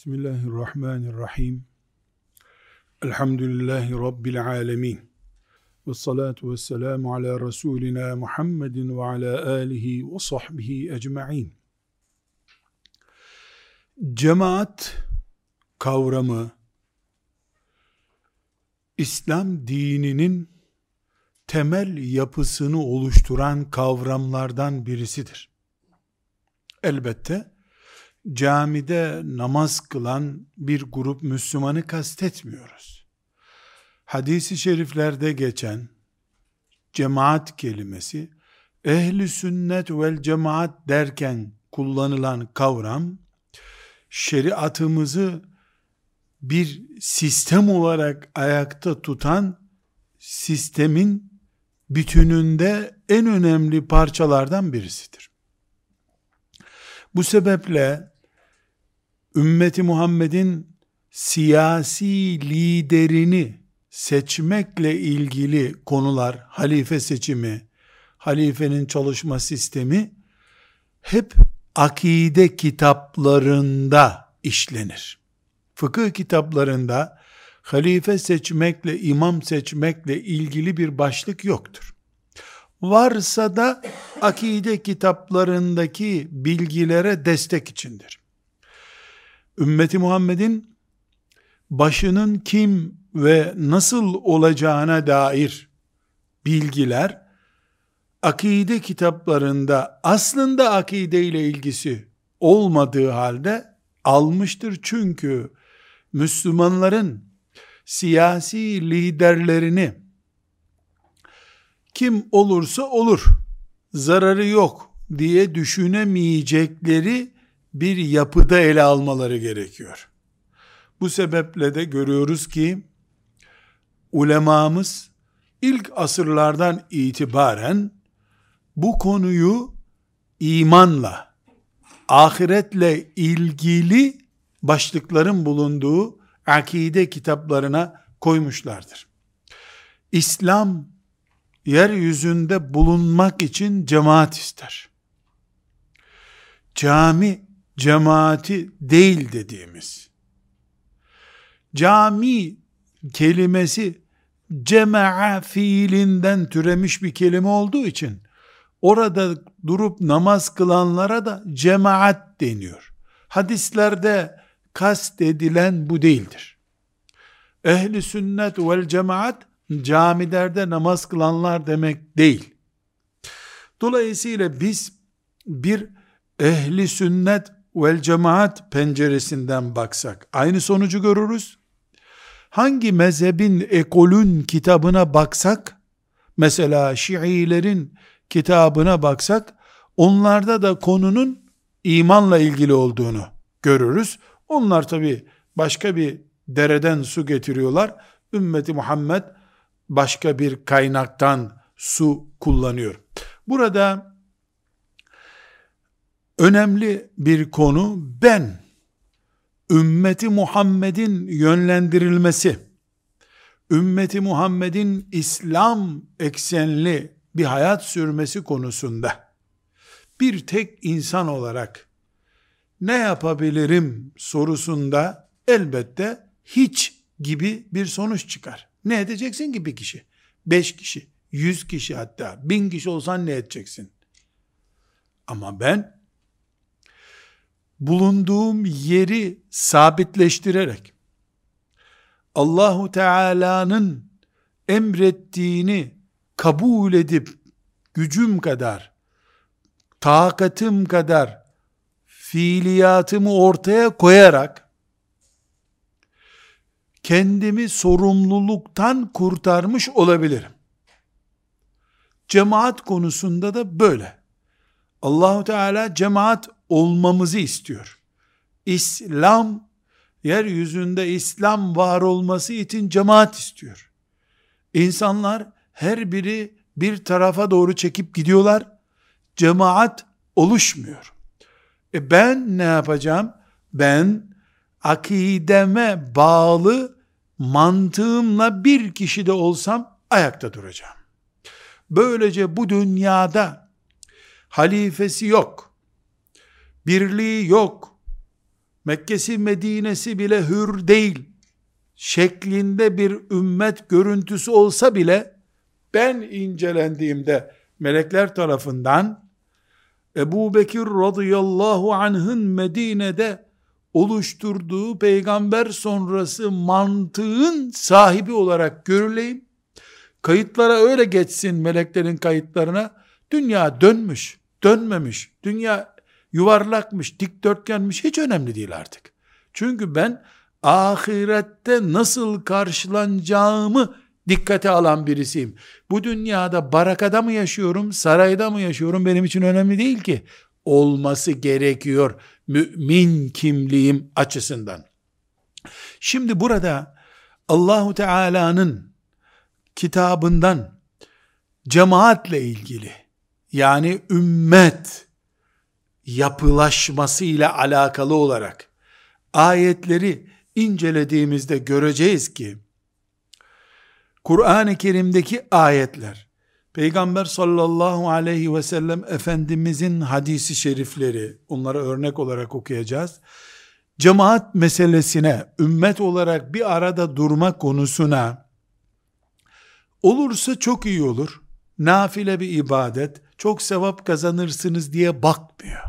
Bismillahirrahmanirrahim. Elhamdülillahi Rabbil alemin. Ve salatu ve selamu ala Resulina Muhammedin ve ala alihi ve sahbihi ecma'in. Cemaat kavramı, İslam dininin temel yapısını oluşturan kavramlardan birisidir. Elbette, camide namaz kılan bir grup Müslümanı kastetmiyoruz. Hadis-i şeriflerde geçen cemaat kelimesi ehli sünnet vel cemaat derken kullanılan kavram şeriatımızı bir sistem olarak ayakta tutan sistemin bütününde en önemli parçalardan birisidir. Bu sebeple ümmeti Muhammed'in siyasi liderini seçmekle ilgili konular, halife seçimi, halifenin çalışma sistemi hep akide kitaplarında işlenir. Fıkıh kitaplarında halife seçmekle, imam seçmekle ilgili bir başlık yoktur. Varsa da akide kitaplarındaki bilgilere destek içindir ümmeti Muhammed'in başının kim ve nasıl olacağına dair bilgiler akide kitaplarında aslında akide ile ilgisi olmadığı halde almıştır. Çünkü Müslümanların siyasi liderlerini kim olursa olur, zararı yok diye düşünemeyecekleri bir yapıda ele almaları gerekiyor. Bu sebeple de görüyoruz ki ulemamız ilk asırlardan itibaren bu konuyu imanla, ahiretle ilgili başlıkların bulunduğu akide kitaplarına koymuşlardır. İslam yeryüzünde bulunmak için cemaat ister. Cami cemaati değil dediğimiz cami kelimesi cema'a fiilinden türemiş bir kelime olduğu için orada durup namaz kılanlara da cemaat deniyor. Hadislerde kast edilen bu değildir. Ehli sünnet vel cemaat camilerde namaz kılanlar demek değil. Dolayısıyla biz bir ehli sünnet vel cemaat penceresinden baksak aynı sonucu görürüz. Hangi mezhebin ekolün kitabına baksak mesela Şiilerin kitabına baksak onlarda da konunun imanla ilgili olduğunu görürüz. Onlar tabi başka bir dereden su getiriyorlar. Ümmeti Muhammed başka bir kaynaktan su kullanıyor. Burada önemli bir konu ben ümmeti Muhammed'in yönlendirilmesi ümmeti Muhammed'in İslam eksenli bir hayat sürmesi konusunda bir tek insan olarak ne yapabilirim sorusunda elbette hiç gibi bir sonuç çıkar. Ne edeceksin ki bir kişi? Beş kişi, yüz kişi hatta, bin kişi olsan ne edeceksin? Ama ben bulunduğum yeri sabitleştirerek Allahu Teala'nın emrettiğini kabul edip gücüm kadar takatım kadar fiiliyatımı ortaya koyarak kendimi sorumluluktan kurtarmış olabilirim. Cemaat konusunda da böyle. Allahu Teala cemaat olmamızı istiyor. İslam yeryüzünde İslam var olması için cemaat istiyor. İnsanlar her biri bir tarafa doğru çekip gidiyorlar. Cemaat oluşmuyor. E ben ne yapacağım? Ben akideme bağlı mantığımla bir kişi de olsam ayakta duracağım. Böylece bu dünyada halifesi yok birliği yok. Mekke'si Medine'si bile hür değil şeklinde bir ümmet görüntüsü olsa bile ben incelendiğimde melekler tarafından Ebu Bekir radıyallahu anh'ın Medine'de oluşturduğu peygamber sonrası mantığın sahibi olarak görüleyim. Kayıtlara öyle geçsin meleklerin kayıtlarına. Dünya dönmüş, dönmemiş. Dünya yuvarlakmış, dikdörtgenmiş hiç önemli değil artık. Çünkü ben ahirette nasıl karşılanacağımı dikkate alan birisiyim. Bu dünyada barakada mı yaşıyorum, sarayda mı yaşıyorum benim için önemli değil ki. Olması gerekiyor mümin kimliğim açısından. Şimdi burada Allahu Teala'nın kitabından cemaatle ilgili yani ümmet yapılaşması ile alakalı olarak ayetleri incelediğimizde göreceğiz ki Kur'an-ı Kerim'deki ayetler Peygamber sallallahu aleyhi ve sellem Efendimizin hadisi şerifleri onlara örnek olarak okuyacağız. Cemaat meselesine, ümmet olarak bir arada durma konusuna olursa çok iyi olur. Nafile bir ibadet, çok sevap kazanırsınız diye bakmıyor.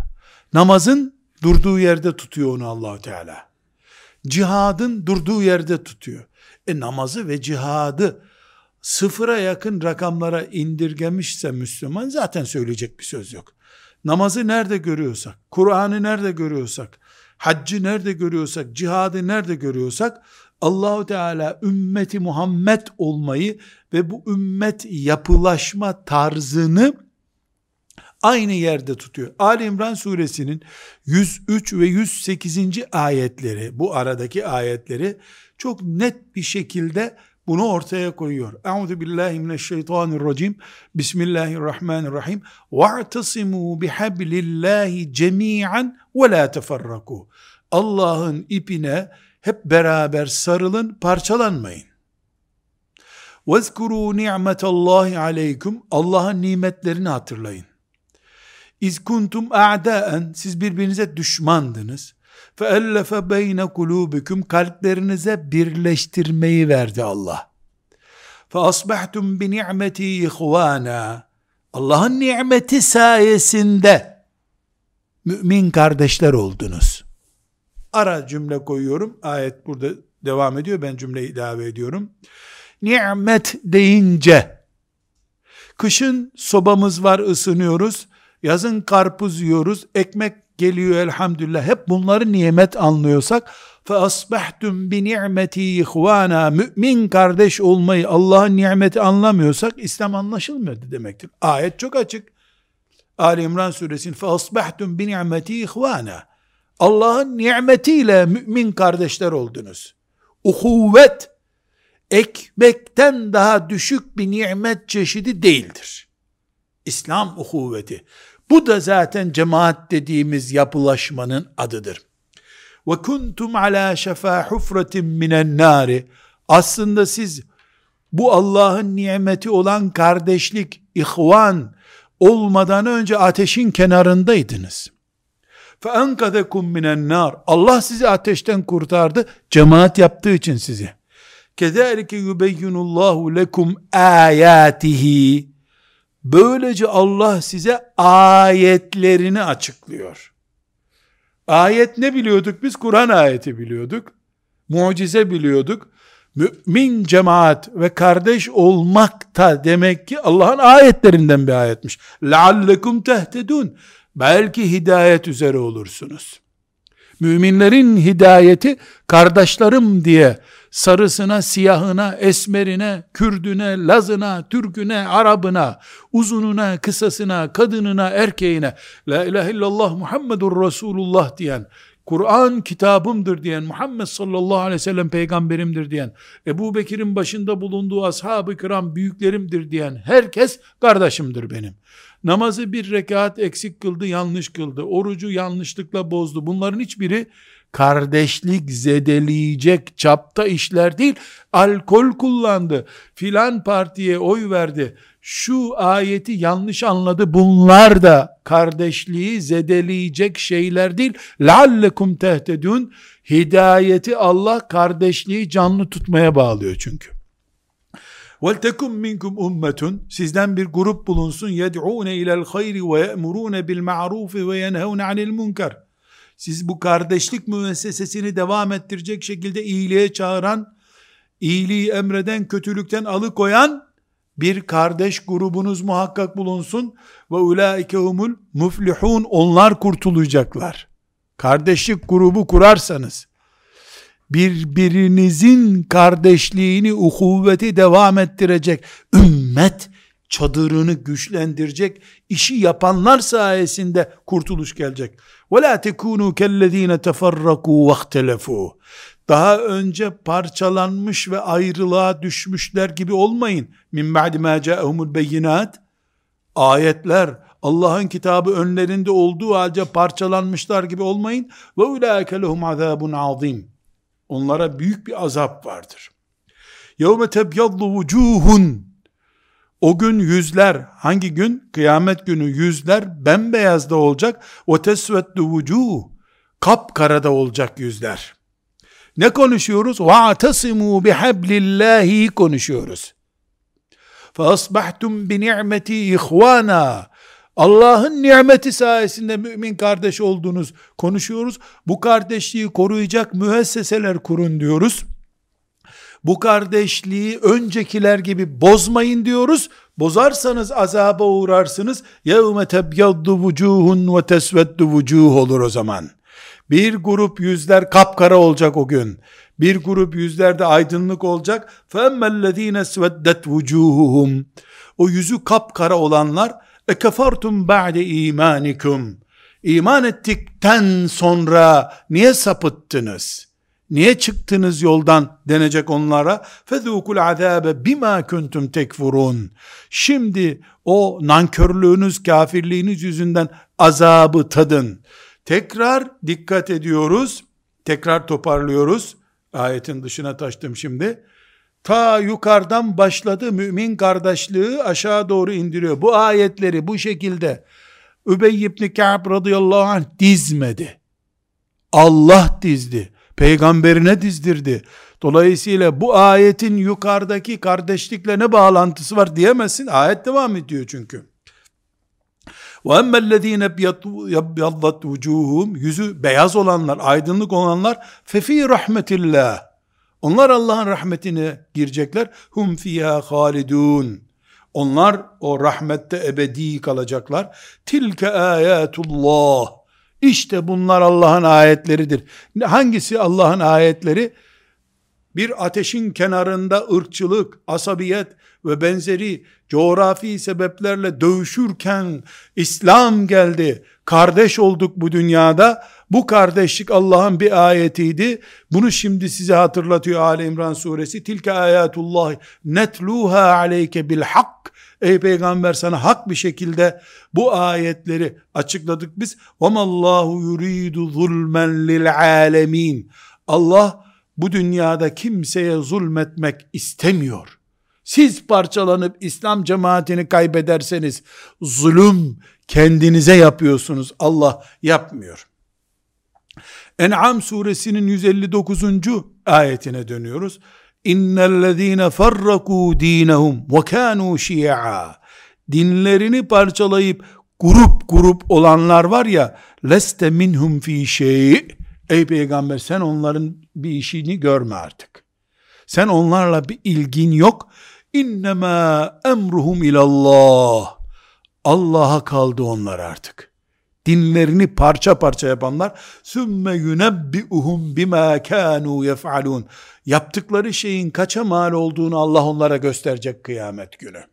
Namazın durduğu yerde tutuyor onu Allahu Teala. Cihadın durduğu yerde tutuyor. E namazı ve cihadı sıfıra yakın rakamlara indirgemişse Müslüman zaten söyleyecek bir söz yok. Namazı nerede görüyorsak, Kur'an'ı nerede görüyorsak, haccı nerede görüyorsak, cihadı nerede görüyorsak Allahu Teala ümmeti Muhammed olmayı ve bu ümmet yapılaşma tarzını aynı yerde tutuyor. Ali İmran suresinin 103 ve 108. ayetleri, bu aradaki ayetleri çok net bir şekilde bunu ortaya koyuyor. Euzu billahi mineşşeytanirracim. Bismillahirrahmanirrahim. Ve'tasimu bihablillahi cemian ve la teferraku. Allah'ın ipine hep beraber sarılın, parçalanmayın. وَذْكُرُوا نِعْمَةَ اللّٰهِ عَلَيْكُمْ Allah'ın nimetlerini hatırlayın. İz kuntum a'daen siz birbirinize düşmandınız. feellefe beyne kulubikum kalplerinize birleştirmeyi verdi Allah. Fe asbahtum bi ni'meti. Allah'ın nimeti sayesinde mümin kardeşler oldunuz. Ara cümle koyuyorum. Ayet burada devam ediyor. Ben cümleyi ilave ediyorum. Nimet deyince kışın sobamız var ısınıyoruz. Yazın karpuz yiyoruz. Ekmek geliyor elhamdülillah. Hep bunları nimet anlıyorsak fe asbahtum bi ni'meti ihvana mümin kardeş olmayı Allah'ın nimeti anlamıyorsak İslam anlaşılmıyor demektir. Ayet çok açık. Ali İmran suresinin fe asbahtum bi ni'meti ihvana Allah'ın nimetiyle mümin kardeşler oldunuz. Uhuvvet ekmekten daha düşük bir nimet çeşidi değildir. İslam uhuvveti. Bu da zaten cemaat dediğimiz yapılaşmanın adıdır. Ve kuntum ala şefa hufratin minen nari. Aslında siz bu Allah'ın nimeti olan kardeşlik, ihvan olmadan önce ateşin kenarındaydınız. فَاَنْقَذَكُمْ minen nar. Allah sizi ateşten kurtardı, cemaat yaptığı için sizi. كَذَٰلِكَ يُبَيِّنُ اللّٰهُ لَكُمْ آيَاتِهِ Böylece Allah size ayetlerini açıklıyor. Ayet ne biliyorduk? Biz Kur'an ayeti biliyorduk. Mucize biliyorduk. Mümin cemaat ve kardeş olmak da demek ki Allah'ın ayetlerinden bir ayetmiş. لَعَلَّكُمْ تَهْتَدُونَ Belki hidayet üzere olursunuz. Müminlerin hidayeti kardeşlerim diye sarısına, siyahına, esmerine, Kürdüne, Lazına, Türküne, Arabına, uzununa, kısasına, kadınına, erkeğine, La ilahe illallah Muhammedur Resulullah diyen, Kur'an kitabımdır diyen, Muhammed sallallahu aleyhi ve sellem peygamberimdir diyen, Ebu Bekir'in başında bulunduğu ashab-ı kiram büyüklerimdir diyen herkes kardeşimdir benim. Namazı bir rekat eksik kıldı, yanlış kıldı. Orucu yanlışlıkla bozdu. Bunların hiçbiri kardeşlik zedeleyecek çapta işler değil. Alkol kullandı, filan partiye oy verdi, şu ayeti yanlış anladı. Bunlar da kardeşliği zedeleyecek şeyler değil. لَعَلَّكُمْ تَهْتَدُونَ Hidayeti Allah kardeşliği canlı tutmaya bağlıyor çünkü. وَلْتَكُمْ مِنْكُمْ اُمَّةٌ Sizden bir grup bulunsun. يَدْعُونَ اِلَى الْخَيْرِ وَيَأْمُرُونَ بِالْمَعْرُوفِ وَيَنْهَوْنَ عَنِ الْمُنْكَرِ siz bu kardeşlik müessesesini devam ettirecek şekilde iyiliğe çağıran, iyiliği emreden, kötülükten alıkoyan bir kardeş grubunuz muhakkak bulunsun ve ulaike humul muflihun onlar kurtulacaklar. Kardeşlik grubu kurarsanız birbirinizin kardeşliğini, uhuvveti devam ettirecek ümmet çadırını güçlendirecek işi yapanlar sayesinde kurtuluş gelecek. وَلَا تَكُونُوا كَالَّذ۪ينَ تَفَرَّقُوا وَاخْتَلَفُوا Daha önce parçalanmış ve ayrılığa düşmüşler gibi olmayın. مِنْ بَعْدِ مَا جَاءَهُمُ الْبَيِّنَاتِ Ayetler, Allah'ın kitabı önlerinde olduğu halde parçalanmışlar gibi olmayın. وَاُولَٰئِكَ لَهُمْ عَذَابٌ عَظِيمٌ Onlara büyük bir azap vardır. يَوْمَ تَبْيَضُّ وُجُوهٌ o gün yüzler, hangi gün? Kıyamet günü yüzler bembeyaz da olacak. O tesvettu vucuh. Kap karada olacak yüzler. Ne konuşuyoruz? Va'tasimu bihablillahi konuşuyoruz. Fasbahtum bi ni'meti ihvana. Allah'ın nimeti sayesinde mümin kardeş oldunuz konuşuyoruz. Bu kardeşliği koruyacak müesseseler kurun diyoruz Bu kardeşliği öncekiler gibi bozmayın diyoruz. Bozarsanız azaba uğrarsınız. يَوْمَ تَبْيَضُّ وُجُوهٌ وَتَسْوَدُّ وُجُوهُ olur o zaman. Bir grup yüzler kapkara olacak o gün. Bir grup yüzlerde aydınlık olacak. فَاَمَّا الَّذ۪ينَ سْوَدَّتْ وُجُوهُهُمْ O yüzü kapkara olanlar ekefertum ba'de imanikum. İman ettikten sonra niye sapıttınız? Niye çıktınız yoldan denecek onlara? Fezukul azabe bima kuntum tekfurun. Şimdi o nankörlüğünüz, kafirliğiniz yüzünden azabı tadın. Tekrar dikkat ediyoruz. Tekrar toparlıyoruz. Ayetin dışına taştım şimdi ta yukarıdan başladı mümin kardeşliği aşağı doğru indiriyor. Bu ayetleri bu şekilde Übey ibn Ka'b radıyallahu anh dizmedi. Allah dizdi Peygamberine dizdirdi. Dolayısıyla bu ayetin yukarıdaki kardeşlikle ne bağlantısı var diyemezsin. Ayet devam ediyor çünkü. وَاَمَّا الَّذ۪ينَ يَبْيَضَّتْ وُجُوهُمْ Yüzü beyaz olanlar, aydınlık olanlar فَف۪ي رَحْمَةِ اللّٰهِ onlar Allah'ın rahmetine girecekler. Hum fiha halidun. Onlar o rahmette ebedi kalacaklar. Tilke ayatullah. İşte bunlar Allah'ın ayetleridir. Hangisi Allah'ın ayetleri? Bir ateşin kenarında ırkçılık, asabiyet ve benzeri coğrafi sebeplerle dövüşürken İslam geldi. Kardeş olduk bu dünyada. Bu kardeşlik Allah'ın bir ayetiydi. Bunu şimdi size hatırlatıyor Ali İmran suresi. Tilke ayatullah netluha aleyke bil hak. Ey peygamber sana hak bir şekilde bu ayetleri açıkladık biz. Allahu yuridu zulmen lil alemin. Allah bu dünyada kimseye zulmetmek istemiyor. Siz parçalanıp İslam cemaatini kaybederseniz zulüm kendinize yapıyorsunuz. Allah yapmıyor. En'am suresinin 159. ayetine dönüyoruz. İnnellezîne farrakû dînehum ve kânû şi'a. Dinlerini parçalayıp grup grup olanlar var ya leste minhum fi şey. Ey peygamber sen onların bir işini görme artık. Sen onlarla bir ilgin yok. İnnemâ emruhum ilallah. Allah'a kaldı onlar artık dinlerini parça parça yapanlar sümme yunebbi'uhum bima kanu yef'alun yaptıkları şeyin kaça mal olduğunu Allah onlara gösterecek kıyamet günü.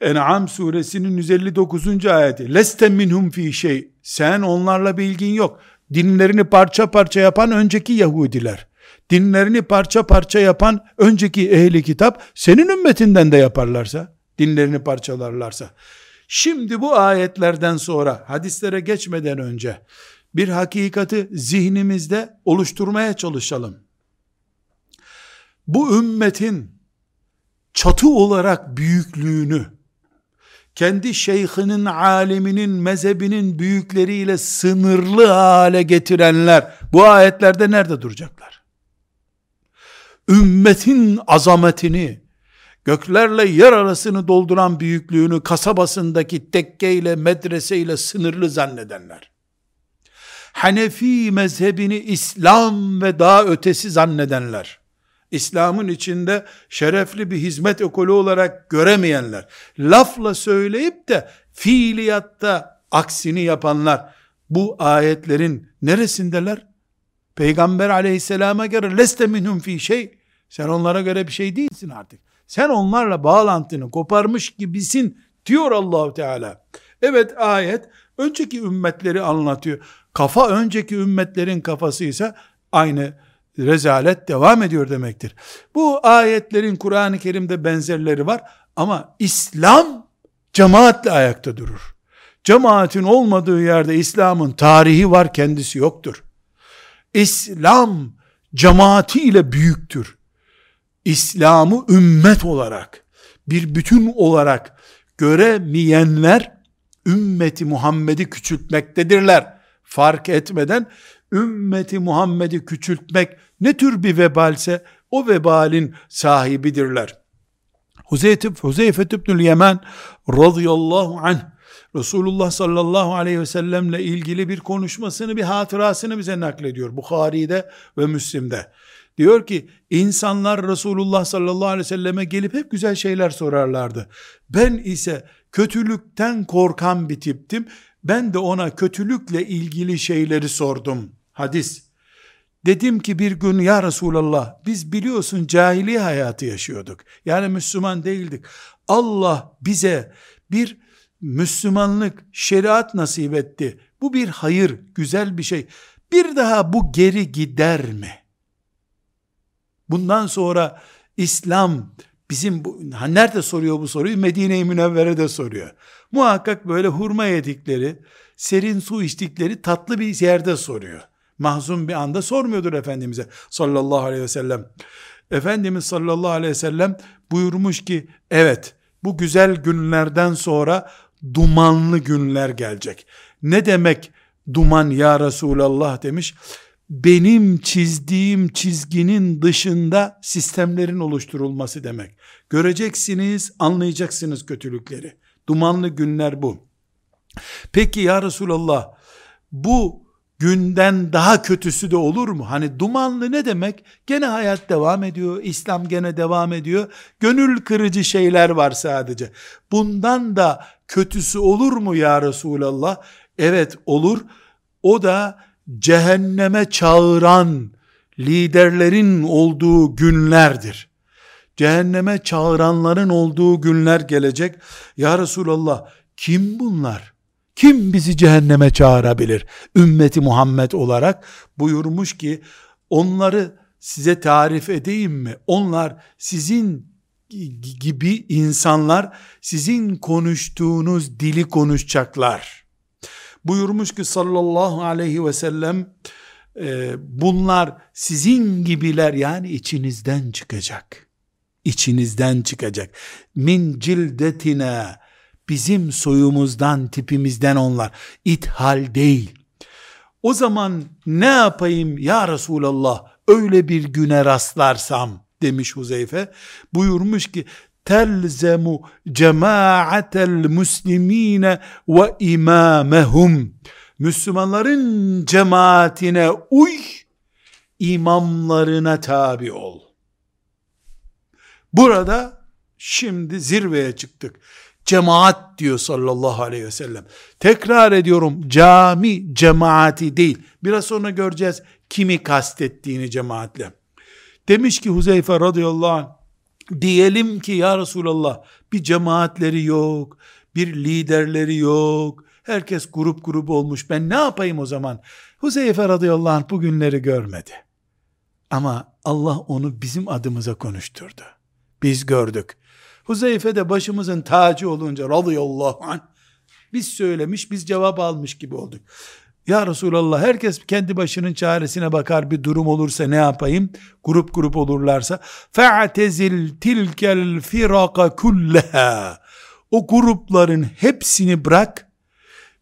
En'am suresinin 159. ayeti leste minhum fi şey sen onlarla bilgin yok dinlerini parça parça yapan önceki Yahudiler dinlerini parça parça yapan önceki ehli kitap senin ümmetinden de yaparlarsa dinlerini parçalarlarsa Şimdi bu ayetlerden sonra hadislere geçmeden önce bir hakikati zihnimizde oluşturmaya çalışalım. Bu ümmetin çatı olarak büyüklüğünü, kendi şeyhinin, aliminin, mezhebinin büyükleriyle sınırlı hale getirenler, bu ayetlerde nerede duracaklar? Ümmetin azametini, göklerle yer arasını dolduran büyüklüğünü kasabasındaki tekkeyle, medreseyle sınırlı zannedenler, Hanefi mezhebini İslam ve daha ötesi zannedenler, İslam'ın içinde şerefli bir hizmet ekolü olarak göremeyenler, lafla söyleyip de fiiliyatta aksini yapanlar, bu ayetlerin neresindeler? Peygamber aleyhisselama göre leste minhum fi şey, sen onlara göre bir şey değilsin artık. Sen onlarla bağlantını koparmış gibisin diyor Allahu Teala. Evet ayet önceki ümmetleri anlatıyor. Kafa önceki ümmetlerin kafası ise aynı rezalet devam ediyor demektir. Bu ayetlerin Kur'an-ı Kerim'de benzerleri var ama İslam cemaatle ayakta durur. Cemaatin olmadığı yerde İslam'ın tarihi var kendisi yoktur. İslam cemaatiyle büyüktür. İslam'ı ümmet olarak, bir bütün olarak göremeyenler, ümmeti Muhammed'i küçültmektedirler. Fark etmeden, ümmeti Muhammed'i küçültmek ne tür bir vebalse, o vebalin sahibidirler. Huzeyfe, Huzeyfe İbnül Yemen radıyallahu anh, Resulullah sallallahu aleyhi ve sellemle ilgili bir konuşmasını, bir hatırasını bize naklediyor. Bukhari'de ve Müslim'de. Diyor ki insanlar Resulullah sallallahu aleyhi ve selleme gelip hep güzel şeyler sorarlardı. Ben ise kötülükten korkan bir tiptim. Ben de ona kötülükle ilgili şeyleri sordum. Hadis. Dedim ki bir gün ya Resulallah biz biliyorsun cahiliye hayatı yaşıyorduk. Yani Müslüman değildik. Allah bize bir Müslümanlık, şeriat nasip etti. Bu bir hayır, güzel bir şey. Bir daha bu geri gider mi? Bundan sonra İslam bizim bu, nerede soruyor bu soruyu? Medine-i Münevvere'de soruyor. Muhakkak böyle hurma yedikleri, serin su içtikleri tatlı bir yerde soruyor. Mahzun bir anda sormuyordur Efendimiz'e sallallahu aleyhi ve sellem. Efendimiz sallallahu aleyhi ve sellem buyurmuş ki evet bu güzel günlerden sonra dumanlı günler gelecek. Ne demek duman ya Resulallah demiş benim çizdiğim çizginin dışında sistemlerin oluşturulması demek. Göreceksiniz, anlayacaksınız kötülükleri. Dumanlı günler bu. Peki ya Resulallah, bu günden daha kötüsü de olur mu? Hani dumanlı ne demek? Gene hayat devam ediyor, İslam gene devam ediyor. Gönül kırıcı şeyler var sadece. Bundan da kötüsü olur mu ya Resulallah? Evet olur. O da cehenneme çağıran liderlerin olduğu günlerdir. Cehenneme çağıranların olduğu günler gelecek. Ya Resulallah kim bunlar? Kim bizi cehenneme çağırabilir? Ümmeti Muhammed olarak buyurmuş ki onları size tarif edeyim mi? Onlar sizin gibi insanlar sizin konuştuğunuz dili konuşacaklar buyurmuş ki sallallahu aleyhi ve sellem e, bunlar sizin gibiler yani içinizden çıkacak. İçinizden çıkacak. Min cildetine bizim soyumuzdan, tipimizden onlar. İthal değil. O zaman ne yapayım ya Resulallah öyle bir güne rastlarsam demiş Huzeyfe. Buyurmuş ki telzemu cemaatel muslimine ve imamehum. Müslümanların cemaatine uy, imamlarına tabi ol. Burada şimdi zirveye çıktık. Cemaat diyor sallallahu aleyhi ve sellem. Tekrar ediyorum cami cemaati değil. Biraz sonra göreceğiz kimi kastettiğini cemaatle. Demiş ki Huzeyfe radıyallahu anh Diyelim ki ya Resulallah bir cemaatleri yok, bir liderleri yok. Herkes grup grup olmuş. Ben ne yapayım o zaman? Huzeyfe radıyallahu anh bu görmedi. Ama Allah onu bizim adımıza konuşturdu. Biz gördük. Huzeyfe de başımızın tacı olunca radıyallahu anh biz söylemiş biz cevap almış gibi olduk. Ya Resulallah herkes kendi başının çaresine bakar bir durum olursa ne yapayım? Grup grup olurlarsa fe'tezil tilkel firaka kulleha o grupların hepsini bırak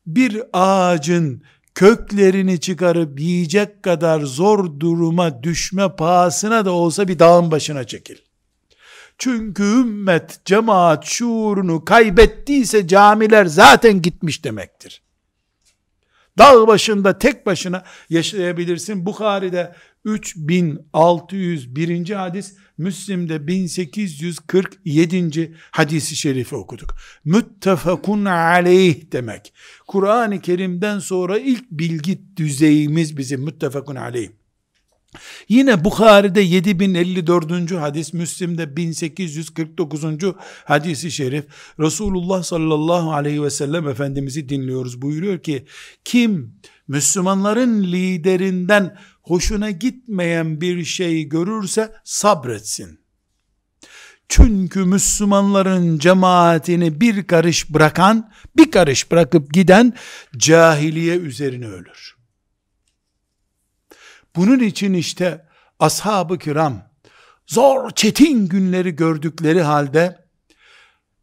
bir ağacın köklerini çıkarıp yiyecek kadar zor duruma düşme pahasına da olsa bir dağın başına çekil. Çünkü ümmet, cemaat şuurunu kaybettiyse camiler zaten gitmiş demektir. Dağ başında tek başına yaşayabilirsin. Bukhari'de 3601. hadis, Müslim'de 1847. hadisi şerifi okuduk. Müttefakun aleyh demek. Kur'an-ı Kerim'den sonra ilk bilgi düzeyimiz bizim müttefakun aleyh. Yine Bukhari'de 7054. hadis, Müslim'de 1849. hadisi şerif, Resulullah sallallahu aleyhi ve sellem Efendimiz'i dinliyoruz. Buyuruyor ki, kim Müslümanların liderinden hoşuna gitmeyen bir şey görürse sabretsin. Çünkü Müslümanların cemaatini bir karış bırakan, bir karış bırakıp giden cahiliye üzerine ölür. Bunun için işte ashab-ı kiram zor çetin günleri gördükleri halde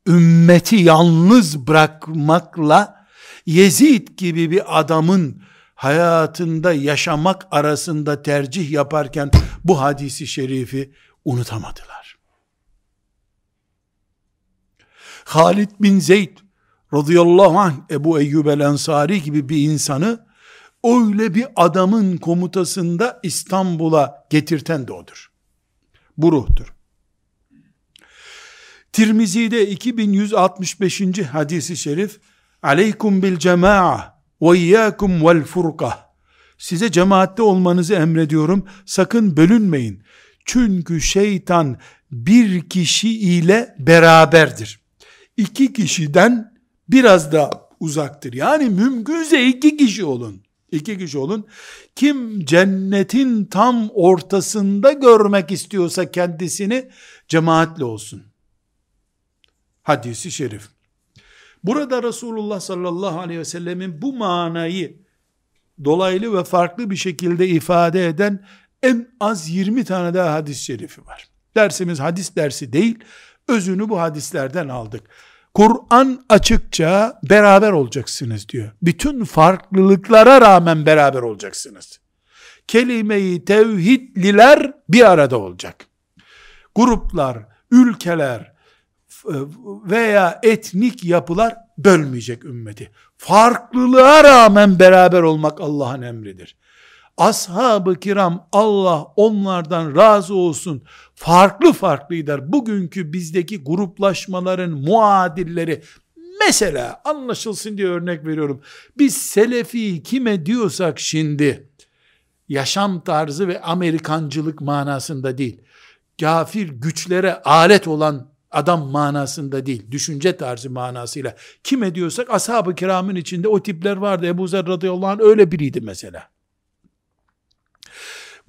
ümmeti yalnız bırakmakla Yezid gibi bir adamın hayatında yaşamak arasında tercih yaparken bu hadisi şerifi unutamadılar. Halid bin Zeyd radıyallahu anh Ebu Eyyub el Ensari gibi bir insanı öyle bir adamın komutasında İstanbul'a getirten de odur. Bu ruhtur. Tirmizi'de 2165. hadisi şerif Aleykum bil cema'a ve iyyakum vel furqa Size cemaatte olmanızı emrediyorum. Sakın bölünmeyin. Çünkü şeytan bir kişi ile beraberdir. İki kişiden biraz da uzaktır. Yani mümkünse iki kişi olun. İki kişi olun. Kim cennetin tam ortasında görmek istiyorsa kendisini cemaatle olsun. Hadisi şerif. Burada Resulullah sallallahu aleyhi ve sellemin bu manayı dolaylı ve farklı bir şekilde ifade eden en az 20 tane daha hadis-i şerifi var. Dersimiz hadis dersi değil, özünü bu hadislerden aldık. Kur'an açıkça beraber olacaksınız diyor. Bütün farklılıklara rağmen beraber olacaksınız. Kelime-i tevhidliler bir arada olacak. Gruplar, ülkeler veya etnik yapılar bölmeyecek ümmeti. Farklılığa rağmen beraber olmak Allah'ın emridir. Ashab-ı kiram Allah onlardan razı olsun farklı farklıydılar. Bugünkü bizdeki gruplaşmaların muadilleri mesela anlaşılsın diye örnek veriyorum. Biz Selefi kime diyorsak şimdi yaşam tarzı ve Amerikancılık manasında değil. Gafir güçlere alet olan adam manasında değil, düşünce tarzı manasıyla kime diyorsak ashab-ı kiramın içinde o tipler vardı. Ebu Zer radıyallahu anh öyle biriydi mesela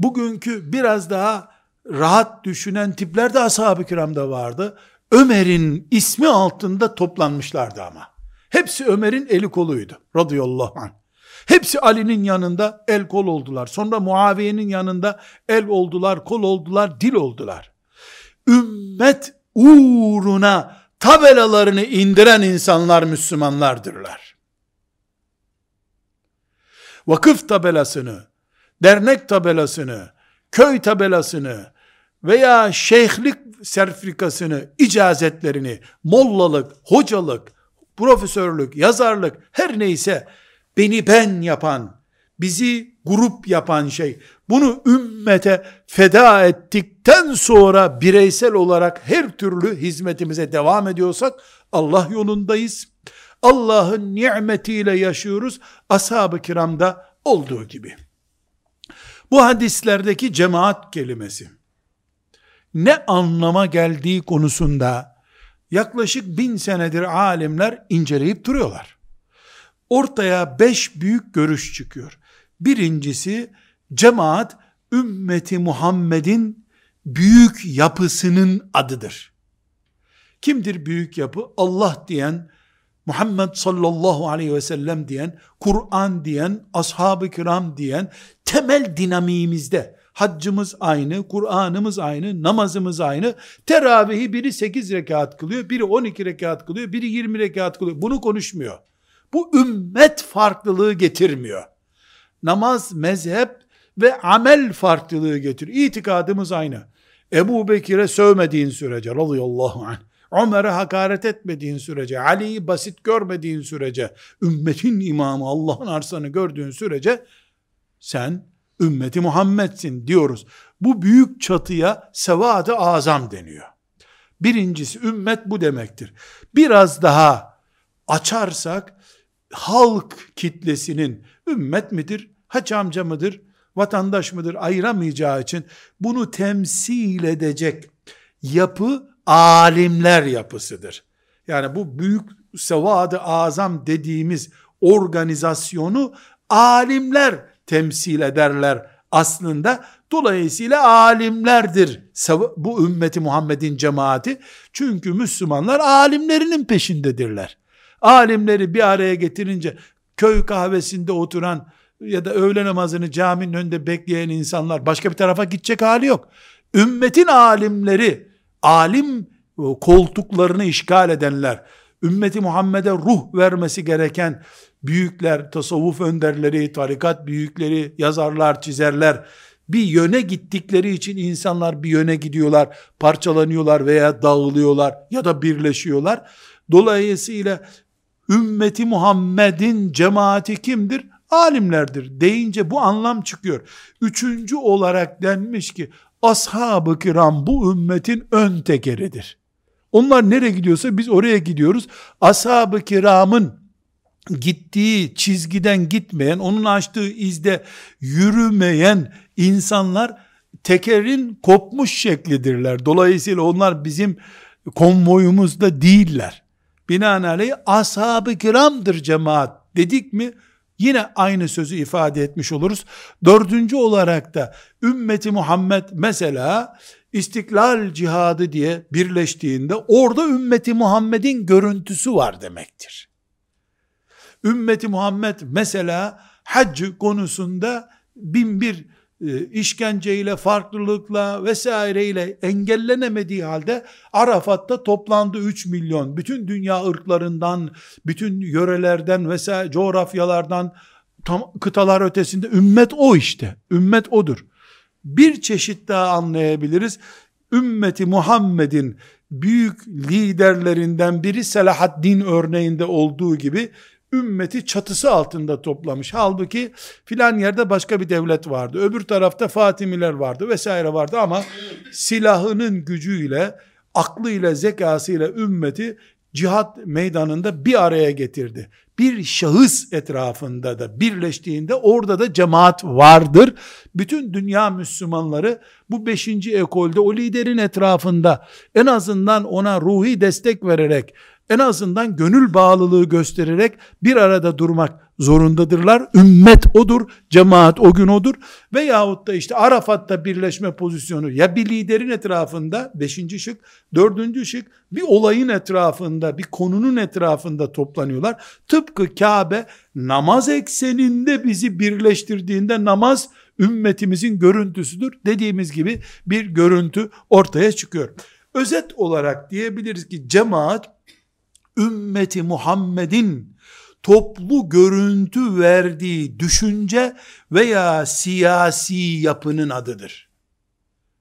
bugünkü biraz daha rahat düşünen tipler de ashab-ı kiramda vardı. Ömer'in ismi altında toplanmışlardı ama. Hepsi Ömer'in eli koluydu radıyallahu anh. Hepsi Ali'nin yanında el kol oldular. Sonra Muaviye'nin yanında el oldular, kol oldular, dil oldular. Ümmet uğruna tabelalarını indiren insanlar Müslümanlardırlar. Vakıf tabelasını, dernek tabelasını, köy tabelasını veya şeyhlik sertifikasını, icazetlerini, mollalık, hocalık, profesörlük, yazarlık her neyse beni ben yapan, bizi grup yapan şey, bunu ümmete feda ettikten sonra bireysel olarak her türlü hizmetimize devam ediyorsak Allah yolundayız. Allah'ın nimetiyle yaşıyoruz. Ashab-ı kiramda olduğu gibi. Bu hadislerdeki cemaat kelimesi ne anlama geldiği konusunda yaklaşık bin senedir alimler inceleyip duruyorlar. Ortaya beş büyük görüş çıkıyor. Birincisi cemaat ümmeti Muhammed'in büyük yapısının adıdır. Kimdir büyük yapı? Allah diyen, Muhammed sallallahu aleyhi ve sellem diyen, Kur'an diyen, ashab-ı kiram diyen temel dinamiğimizde haccımız aynı, Kur'an'ımız aynı, namazımız aynı. Teravihi biri 8 rekat kılıyor, biri 12 rekat kılıyor, biri 20 rekat kılıyor. Bunu konuşmuyor. Bu ümmet farklılığı getirmiyor. Namaz, mezhep ve amel farklılığı getiriyor. İtikadımız aynı. Ebu Bekir'e sövmediğin sürece radıyallahu anh, Ömer'e hakaret etmediğin sürece, Ali'yi basit görmediğin sürece, ümmetin imamı Allah'ın arsanı gördüğün sürece, sen ümmeti Muhammed'sin diyoruz. Bu büyük çatıya sevadı azam deniyor. Birincisi ümmet bu demektir. Biraz daha açarsak halk kitlesinin ümmet midir, haç amca mıdır, vatandaş mıdır ayıramayacağı için bunu temsil edecek yapı alimler yapısıdır. Yani bu büyük sevadı azam dediğimiz organizasyonu alimler temsil ederler aslında. Dolayısıyla alimlerdir bu ümmeti Muhammed'in cemaati. Çünkü Müslümanlar alimlerinin peşindedirler. Alimleri bir araya getirince köy kahvesinde oturan ya da öğle namazını caminin önünde bekleyen insanlar başka bir tarafa gidecek hali yok. Ümmetin alimleri, alim koltuklarını işgal edenler, ümmeti Muhammed'e ruh vermesi gereken büyükler, tasavvuf önderleri, tarikat büyükleri, yazarlar, çizerler, bir yöne gittikleri için insanlar bir yöne gidiyorlar, parçalanıyorlar veya dağılıyorlar ya da birleşiyorlar. Dolayısıyla ümmeti Muhammed'in cemaati kimdir? Alimlerdir deyince bu anlam çıkıyor. Üçüncü olarak denmiş ki ashab-ı kiram bu ümmetin ön tekeridir. Onlar nereye gidiyorsa biz oraya gidiyoruz. Ashab-ı kiramın gittiği çizgiden gitmeyen, onun açtığı izde yürümeyen insanlar tekerin kopmuş şeklidirler. Dolayısıyla onlar bizim konvoyumuzda değiller. Binaenaleyh ashab-ı kiramdır cemaat dedik mi yine aynı sözü ifade etmiş oluruz. Dördüncü olarak da ümmeti Muhammed mesela istiklal cihadı diye birleştiğinde orada ümmeti Muhammed'in görüntüsü var demektir. Ümmeti Muhammed mesela hac konusunda bin bir e, işkenceyle, farklılıkla vesaireyle engellenemediği halde Arafat'ta toplandı 3 milyon. Bütün dünya ırklarından, bütün yörelerden vesaire coğrafyalardan, tam, kıtalar ötesinde ümmet o işte. Ümmet odur. Bir çeşit daha anlayabiliriz. Ümmeti Muhammed'in büyük liderlerinden biri Selahaddin örneğinde olduğu gibi ümmeti çatısı altında toplamış. Halbuki filan yerde başka bir devlet vardı. Öbür tarafta Fatimiler vardı vesaire vardı ama silahının gücüyle, aklıyla, zekasıyla ümmeti cihat meydanında bir araya getirdi. Bir şahıs etrafında da birleştiğinde orada da cemaat vardır. Bütün dünya Müslümanları bu beşinci ekolde o liderin etrafında en azından ona ruhi destek vererek en azından gönül bağlılığı göstererek bir arada durmak zorundadırlar. Ümmet odur, cemaat o gün odur. Veyahut da işte Arafat'ta birleşme pozisyonu ya bir liderin etrafında, beşinci şık, dördüncü şık, bir olayın etrafında, bir konunun etrafında toplanıyorlar. Tıpkı Kabe namaz ekseninde bizi birleştirdiğinde namaz ümmetimizin görüntüsüdür. Dediğimiz gibi bir görüntü ortaya çıkıyor. Özet olarak diyebiliriz ki cemaat ümmeti Muhammed'in toplu görüntü verdiği düşünce veya siyasi yapının adıdır.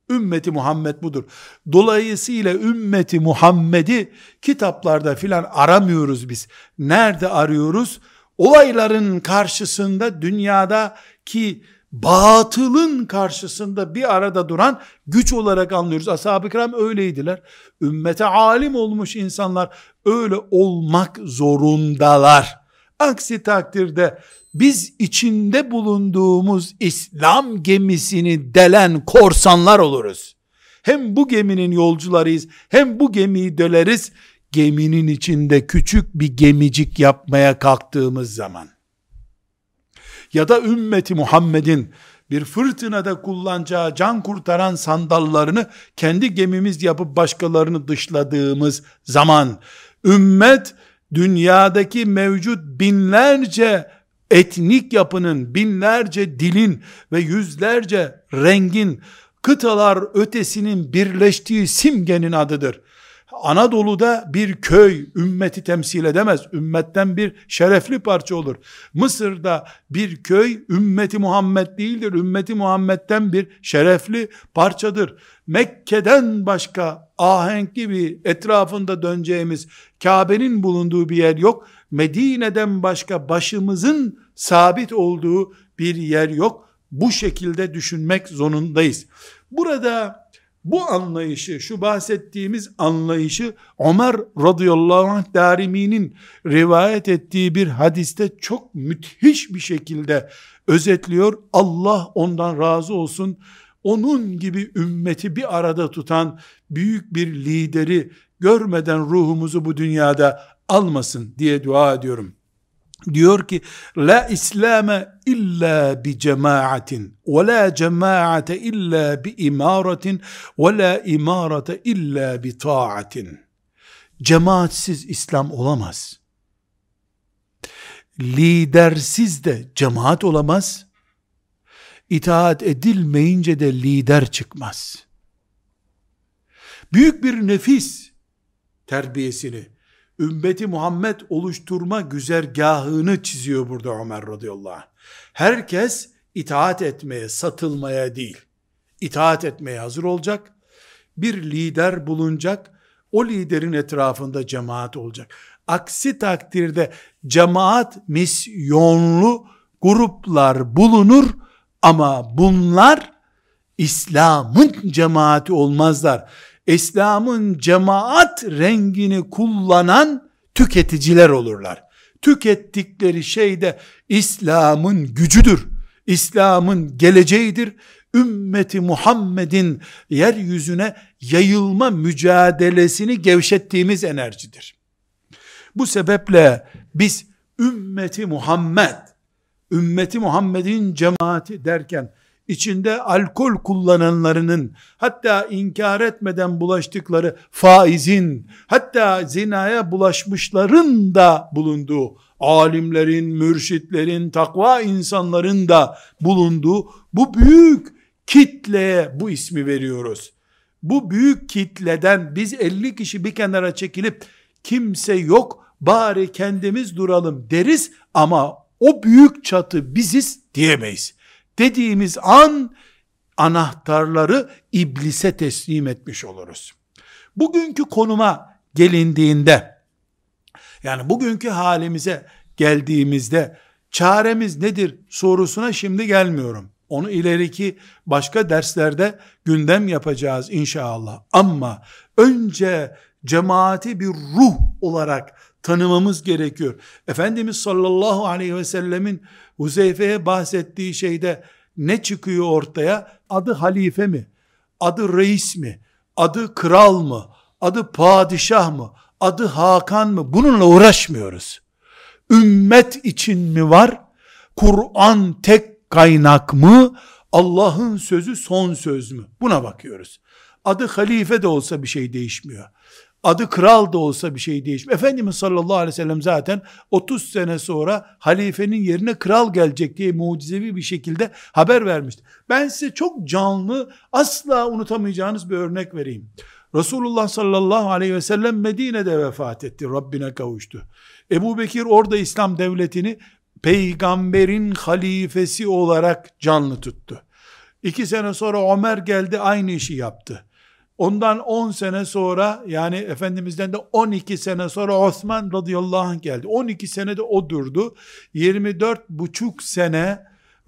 Ümmeti Muhammed budur. Dolayısıyla ümmeti Muhammed'i kitaplarda filan aramıyoruz biz. Nerede arıyoruz? Olayların karşısında dünyada ki batılın karşısında bir arada duran güç olarak anlıyoruz. Ashab-ı kiram öyleydiler. Ümmete alim olmuş insanlar öyle olmak zorundalar. Aksi takdirde biz içinde bulunduğumuz İslam gemisini delen korsanlar oluruz. Hem bu geminin yolcularıyız, hem bu gemiyi döleriz. Geminin içinde küçük bir gemicik yapmaya kalktığımız zaman ya da ümmeti Muhammed'in bir fırtınada kullanacağı can kurtaran sandallarını kendi gemimiz yapıp başkalarını dışladığımız zaman ümmet dünyadaki mevcut binlerce etnik yapının, binlerce dilin ve yüzlerce rengin kıtalar ötesinin birleştiği simgenin adıdır. Anadolu'da bir köy ümmeti temsil edemez. Ümmetten bir şerefli parça olur. Mısır'da bir köy ümmeti Muhammed değildir. Ümmeti Muhammed'den bir şerefli parçadır. Mekke'den başka ahenkli bir etrafında döneceğimiz Kabe'nin bulunduğu bir yer yok. Medine'den başka başımızın sabit olduğu bir yer yok. Bu şekilde düşünmek zorundayız. Burada bu anlayışı, şu bahsettiğimiz anlayışı Ömer radıyallahu anh Darimi'nin rivayet ettiği bir hadiste çok müthiş bir şekilde özetliyor. Allah ondan razı olsun. Onun gibi ümmeti bir arada tutan büyük bir lideri görmeden ruhumuzu bu dünyada almasın diye dua ediyorum. Diyor ki la İslame illa bi cemaatin ve la cemaate illa bi imaratin ve la imarate illa bi taatin. Cemaatsiz İslam olamaz. Lidersiz de cemaat olamaz. İtaat edilmeyince de lider çıkmaz. Büyük bir nefis terbiyesini ümmeti Muhammed oluşturma güzergahını çiziyor burada Ömer radıyallahu anh. Herkes itaat etmeye, satılmaya değil, itaat etmeye hazır olacak. Bir lider bulunacak, o liderin etrafında cemaat olacak. Aksi takdirde cemaat misyonlu gruplar bulunur ama bunlar İslam'ın cemaati olmazlar. İslam'ın cemaat rengini kullanan tüketiciler olurlar. Tükettikleri şey de İslam'ın gücüdür. İslam'ın geleceğidir. Ümmeti Muhammed'in yeryüzüne yayılma mücadelesini gevşettiğimiz enerjidir. Bu sebeple biz ümmeti Muhammed, ümmeti Muhammed'in cemaati derken içinde alkol kullananlarının hatta inkar etmeden bulaştıkları faizin hatta zinaya bulaşmışların da bulunduğu alimlerin, mürşitlerin, takva insanların da bulunduğu bu büyük kitleye bu ismi veriyoruz. Bu büyük kitleden biz 50 kişi bir kenara çekilip kimse yok bari kendimiz duralım deriz ama o büyük çatı biziz diyemeyiz dediğimiz an anahtarları iblise teslim etmiş oluruz. Bugünkü konuma gelindiğinde yani bugünkü halimize geldiğimizde çaremiz nedir sorusuna şimdi gelmiyorum. Onu ileriki başka derslerde gündem yapacağız inşallah. Ama önce cemaati bir ruh olarak tanımamız gerekiyor. Efendimiz sallallahu aleyhi ve sellemin Huzeyfe'ye bahsettiği şeyde ne çıkıyor ortaya? Adı halife mi? Adı reis mi? Adı kral mı? Adı padişah mı? Adı Hakan mı? Bununla uğraşmıyoruz. Ümmet için mi var? Kur'an tek kaynak mı? Allah'ın sözü son söz mü? Buna bakıyoruz. Adı halife de olsa bir şey değişmiyor adı kral da olsa bir şey değişmiyor. Efendimiz sallallahu aleyhi ve sellem zaten 30 sene sonra halifenin yerine kral gelecek diye mucizevi bir şekilde haber vermişti. Ben size çok canlı asla unutamayacağınız bir örnek vereyim. Resulullah sallallahu aleyhi ve sellem Medine'de vefat etti. Rabbine kavuştu. Ebu Bekir orada İslam devletini peygamberin halifesi olarak canlı tuttu. İki sene sonra Ömer geldi aynı işi yaptı. Ondan 10 sene sonra yani Efendimiz'den de 12 sene sonra Osman radıyallahu anh geldi. 12 senede o durdu. 24 buçuk sene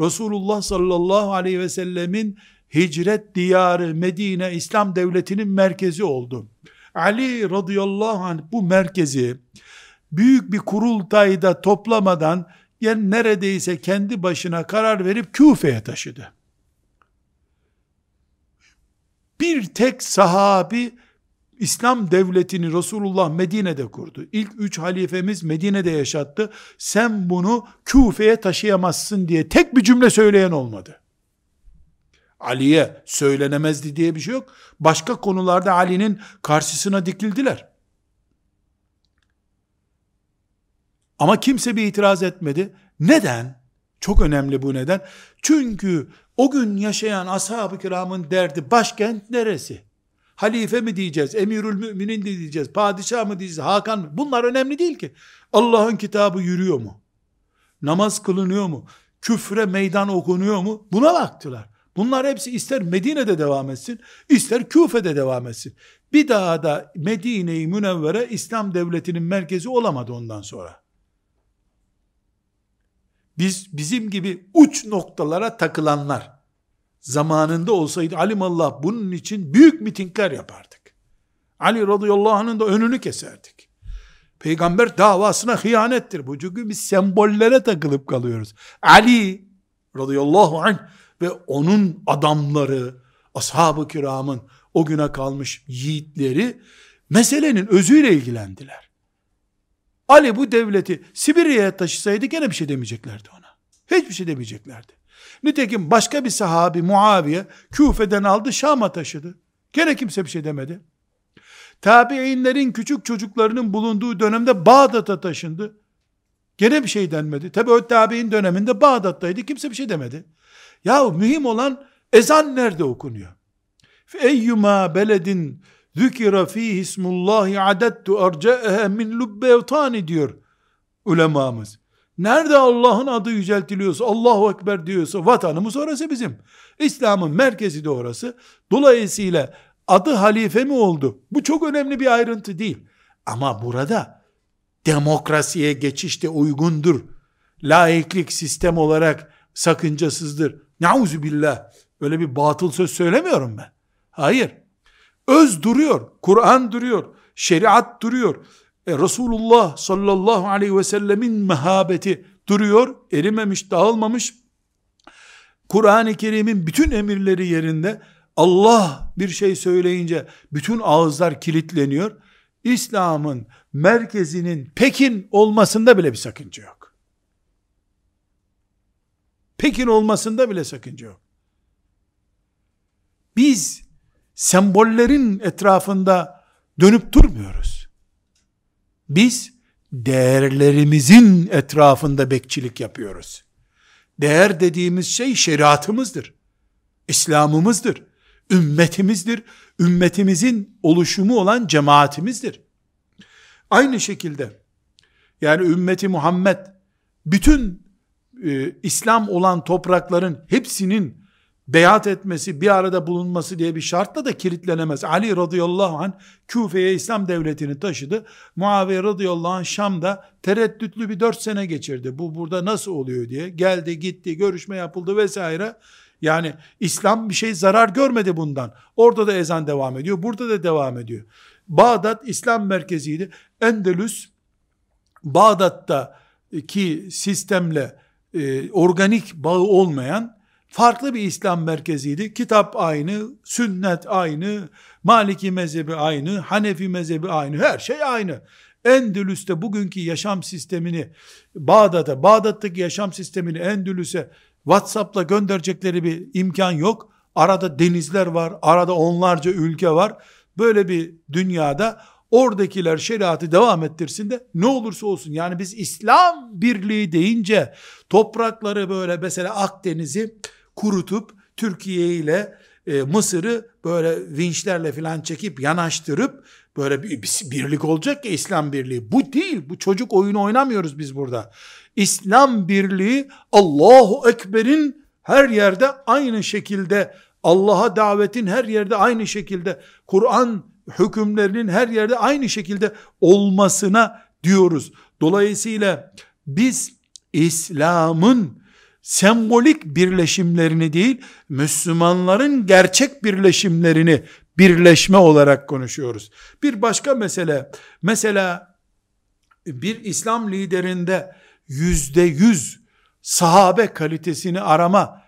Resulullah sallallahu aleyhi ve sellemin hicret diyarı Medine İslam devletinin merkezi oldu. Ali radıyallahu anh bu merkezi büyük bir kurultayda toplamadan yani neredeyse kendi başına karar verip Küfe'ye taşıdı. Bir tek sahabi İslam devletini Resulullah Medine'de kurdu. İlk üç halifemiz Medine'de yaşattı. Sen bunu Küfe'ye taşıyamazsın diye tek bir cümle söyleyen olmadı. Ali'ye söylenemezdi diye bir şey yok. Başka konularda Ali'nin karşısına dikildiler. Ama kimse bir itiraz etmedi. Neden? Çok önemli bu neden. Çünkü o gün yaşayan ashab-ı kiramın derdi başkent neresi? Halife mi diyeceğiz, emirül müminin diyeceğiz, padişah mı diyeceğiz, Hakan mı? Bunlar önemli değil ki. Allah'ın kitabı yürüyor mu? Namaz kılınıyor mu? Küfre meydan okunuyor mu? Buna baktılar. Bunlar hepsi ister Medine'de devam etsin, ister Küfe'de devam etsin. Bir daha da Medine-i Münevvere İslam devletinin merkezi olamadı ondan sonra. Biz bizim gibi uç noktalara takılanlar zamanında olsaydı alimallah bunun için büyük mitingler yapardık. Ali radıyallahu anh'ın da önünü keserdik. Peygamber davasına hıyanettir bu. Çünkü biz sembollere takılıp kalıyoruz. Ali radıyallahu anh ve onun adamları, ashab-ı kiramın o güne kalmış yiğitleri meselenin özüyle ilgilendiler. Ali bu devleti Sibirya'ya taşısaydı gene bir şey demeyeceklerdi ona. Hiçbir şey demeyeceklerdi. Nitekim başka bir sahabi Muaviye Küfe'den aldı Şam'a taşıdı. Gene kimse bir şey demedi. Tabi'inlerin küçük çocuklarının bulunduğu dönemde Bağdat'a taşındı. Gene bir şey denmedi. Tabi o tabi'in döneminde Bağdat'taydı. Kimse bir şey demedi. Ya mühim olan ezan nerede okunuyor? Eyyuma beledin zükira fihi ismullahi adettu arca'ehe min lubbevtani diyor ulemamız. Nerede Allah'ın adı yüceltiliyorsa, Allahu Ekber diyorsa vatanımız orası bizim. İslam'ın merkezi de orası. Dolayısıyla adı halife mi oldu? Bu çok önemli bir ayrıntı değil. Ama burada demokrasiye geçiş de uygundur. Laiklik sistem olarak sakıncasızdır. Nauzu billah. Öyle bir batıl söz söylemiyorum ben. Hayır. Öz duruyor. Kur'an duruyor. Şeriat duruyor. E, Resulullah sallallahu aleyhi ve sellemin mehabeti duruyor. Erimemiş, dağılmamış. Kur'an-ı Kerim'in bütün emirleri yerinde. Allah bir şey söyleyince bütün ağızlar kilitleniyor. İslam'ın merkezinin Pekin olmasında bile bir sakınca yok. Pekin olmasında bile sakınca yok. Biz sembollerin etrafında dönüp durmuyoruz. Biz değerlerimizin etrafında bekçilik yapıyoruz. Değer dediğimiz şey şeriatımızdır. İslam'ımızdır. Ümmetimizdir. Ümmetimizin oluşumu olan cemaatimizdir. Aynı şekilde yani ümmeti Muhammed bütün e, İslam olan toprakların hepsinin beyat etmesi, bir arada bulunması diye bir şartla da kilitlenemez. Ali radıyallahu anh Küfe'ye İslam devletini taşıdı. Muaviye radıyallahu anh Şam'da tereddütlü bir dört sene geçirdi. Bu burada nasıl oluyor diye. Geldi gitti, görüşme yapıldı vesaire. Yani İslam bir şey zarar görmedi bundan. Orada da ezan devam ediyor, burada da devam ediyor. Bağdat İslam merkeziydi. Endülüs Bağdat'ta ki sistemle e, organik bağı olmayan farklı bir İslam merkeziydi. Kitap aynı, sünnet aynı, Maliki mezhebi aynı, Hanefi mezhebi aynı, her şey aynı. Endülüs'te bugünkü yaşam sistemini Bağdat'a, Bağdat'taki yaşam sistemini Endülüs'e WhatsApp'la gönderecekleri bir imkan yok. Arada denizler var, arada onlarca ülke var. Böyle bir dünyada oradakiler şeriatı devam ettirsin de ne olursa olsun. Yani biz İslam birliği deyince toprakları böyle mesela Akdeniz'i kurutup Türkiye ile e, Mısır'ı böyle vinçlerle filan çekip yanaştırıp böyle bir, bir birlik olacak ki İslam birliği. Bu değil. Bu çocuk oyunu oynamıyoruz biz burada. İslam birliği Allahu Ekber'in her yerde aynı şekilde Allah'a davetin her yerde aynı şekilde Kur'an hükümlerinin her yerde aynı şekilde olmasına diyoruz. Dolayısıyla biz İslam'ın sembolik birleşimlerini değil, Müslümanların gerçek birleşimlerini birleşme olarak konuşuyoruz. Bir başka mesele, mesela bir İslam liderinde yüzde yüz sahabe kalitesini arama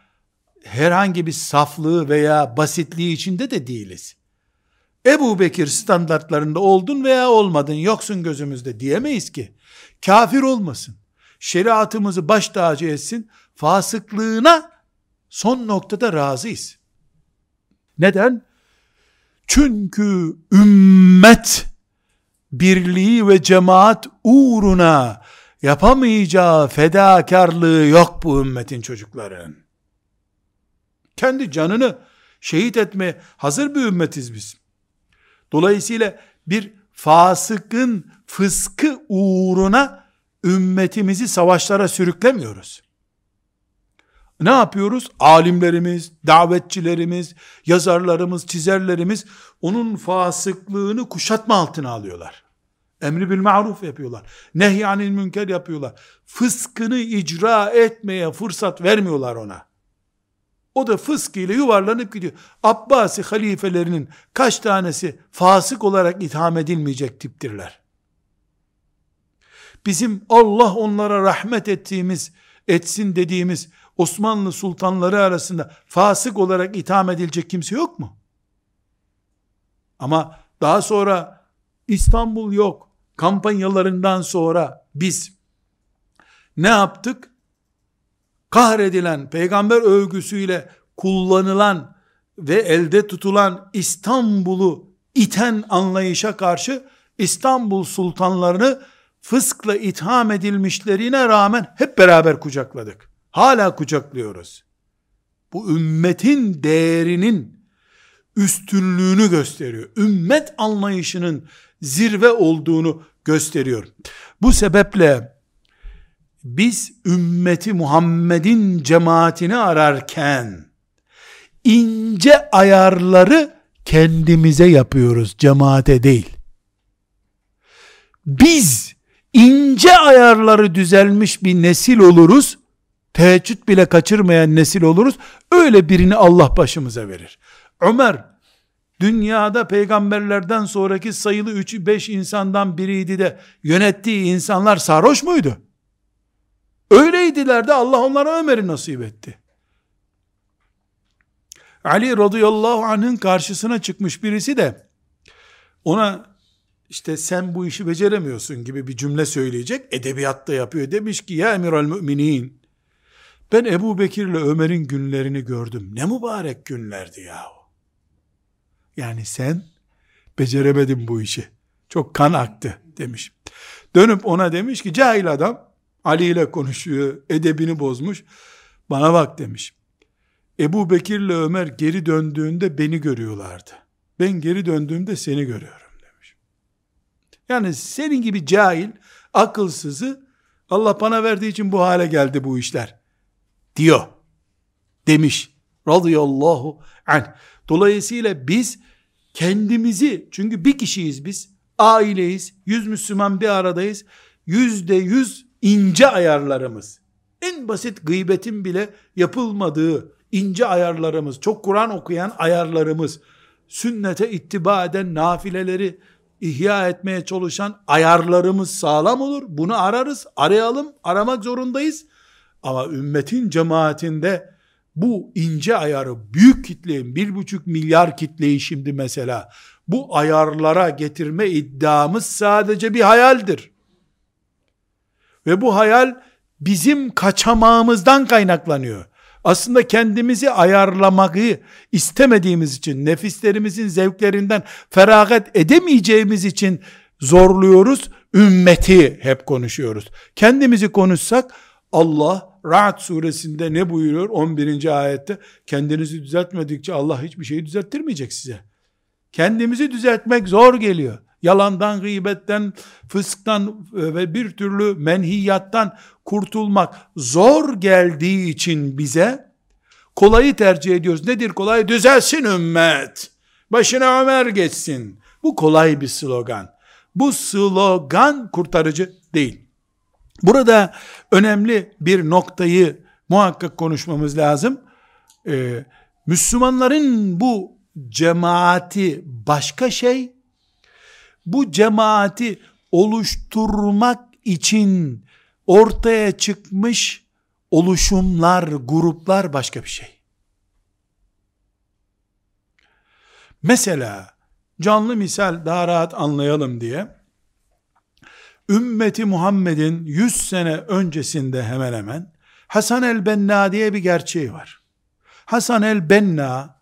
herhangi bir saflığı veya basitliği içinde de değiliz. Ebu Bekir standartlarında oldun veya olmadın yoksun gözümüzde diyemeyiz ki. Kafir olmasın. Şeriatımızı baş tacı etsin fasıklığına son noktada razıyız. Neden? Çünkü ümmet birliği ve cemaat uğruna yapamayacağı fedakarlığı yok bu ümmetin çocukların. Kendi canını şehit etmeye hazır bir ümmetiz biz. Dolayısıyla bir fasıkın fıskı uğruna ümmetimizi savaşlara sürüklemiyoruz. Ne yapıyoruz? Alimlerimiz, davetçilerimiz, yazarlarımız, çizerlerimiz onun fasıklığını kuşatma altına alıyorlar. Emri bil maruf yapıyorlar. Nehyanil münker yapıyorlar. Fıskını icra etmeye fırsat vermiyorlar ona. O da fıskıyla yuvarlanıp gidiyor. Abbasi halifelerinin kaç tanesi fasık olarak itham edilmeyecek tiptirler. Bizim Allah onlara rahmet ettiğimiz, etsin dediğimiz Osmanlı sultanları arasında fasık olarak itham edilecek kimse yok mu? Ama daha sonra İstanbul yok kampanyalarından sonra biz ne yaptık? Kahredilen peygamber övgüsüyle kullanılan ve elde tutulan İstanbul'u iten anlayışa karşı İstanbul sultanlarını fıskla itham edilmişlerine rağmen hep beraber kucakladık. Hala kucaklıyoruz. Bu ümmetin değerinin üstünlüğünü gösteriyor. Ümmet anlayışının zirve olduğunu gösteriyor. Bu sebeple biz ümmeti Muhammed'in cemaatini ararken ince ayarları kendimize yapıyoruz, cemaate değil. Biz ince ayarları düzelmiş bir nesil oluruz, teheccüd bile kaçırmayan nesil oluruz, öyle birini Allah başımıza verir. Ömer, dünyada peygamberlerden sonraki sayılı 3-5 insandan biriydi de yönettiği insanlar sarhoş muydu? Öyleydiler de Allah onlara Ömer'i nasip etti. Ali radıyallahu anh'ın karşısına çıkmış birisi de ona işte sen bu işi beceremiyorsun gibi bir cümle söyleyecek. Edebiyatta yapıyor. Demiş ki ya emiral müminin ben Ebu Bekir ile Ömer'in günlerini gördüm. Ne mübarek günlerdi yahu. Yani sen beceremedin bu işi. Çok kan aktı demiş. Dönüp ona demiş ki cahil adam Ali ile konuşuyor, edebini bozmuş. Bana bak demiş. Ebu Bekir ile Ömer geri döndüğünde beni görüyorlardı. Ben geri döndüğümde seni görüyorum demiş. Yani senin gibi cahil, akılsızı Allah bana verdiği için bu hale geldi bu işler. Diyor. Demiş. Radıyallahu anh. Dolayısıyla biz kendimizi, çünkü bir kişiyiz biz, aileyiz, yüz Müslüman bir aradayız, yüzde yüz ince ayarlarımız, en basit gıybetin bile yapılmadığı ince ayarlarımız, çok Kur'an okuyan ayarlarımız, sünnete ittiba eden nafileleri ihya etmeye çalışan ayarlarımız sağlam olur. Bunu ararız, arayalım, aramak zorundayız. Ama ümmetin cemaatinde bu ince ayarı büyük kitleyin bir buçuk milyar kitleyi şimdi mesela bu ayarlara getirme iddiamız sadece bir hayaldir. Ve bu hayal bizim kaçamağımızdan kaynaklanıyor. Aslında kendimizi ayarlamayı istemediğimiz için, nefislerimizin zevklerinden feragat edemeyeceğimiz için zorluyoruz. Ümmeti hep konuşuyoruz. Kendimizi konuşsak Allah Ra'd suresinde ne buyuruyor? 11. ayette kendinizi düzeltmedikçe Allah hiçbir şeyi düzelttirmeyecek size. Kendimizi düzeltmek zor geliyor. Yalandan, gıybetten, fısktan ve bir türlü menhiyattan kurtulmak zor geldiği için bize kolayı tercih ediyoruz. Nedir kolay? Düzelsin ümmet. Başına Ömer geçsin. Bu kolay bir slogan. Bu slogan kurtarıcı değil. Burada önemli bir noktayı muhakkak konuşmamız lazım. Ee, Müslümanların bu cemaati başka şey, bu cemaati oluşturmak için ortaya çıkmış oluşumlar, gruplar başka bir şey. Mesela canlı misal daha rahat anlayalım diye ümmeti Muhammed'in 100 sene öncesinde hemen hemen Hasan el-Benna diye bir gerçeği var. Hasan el-Benna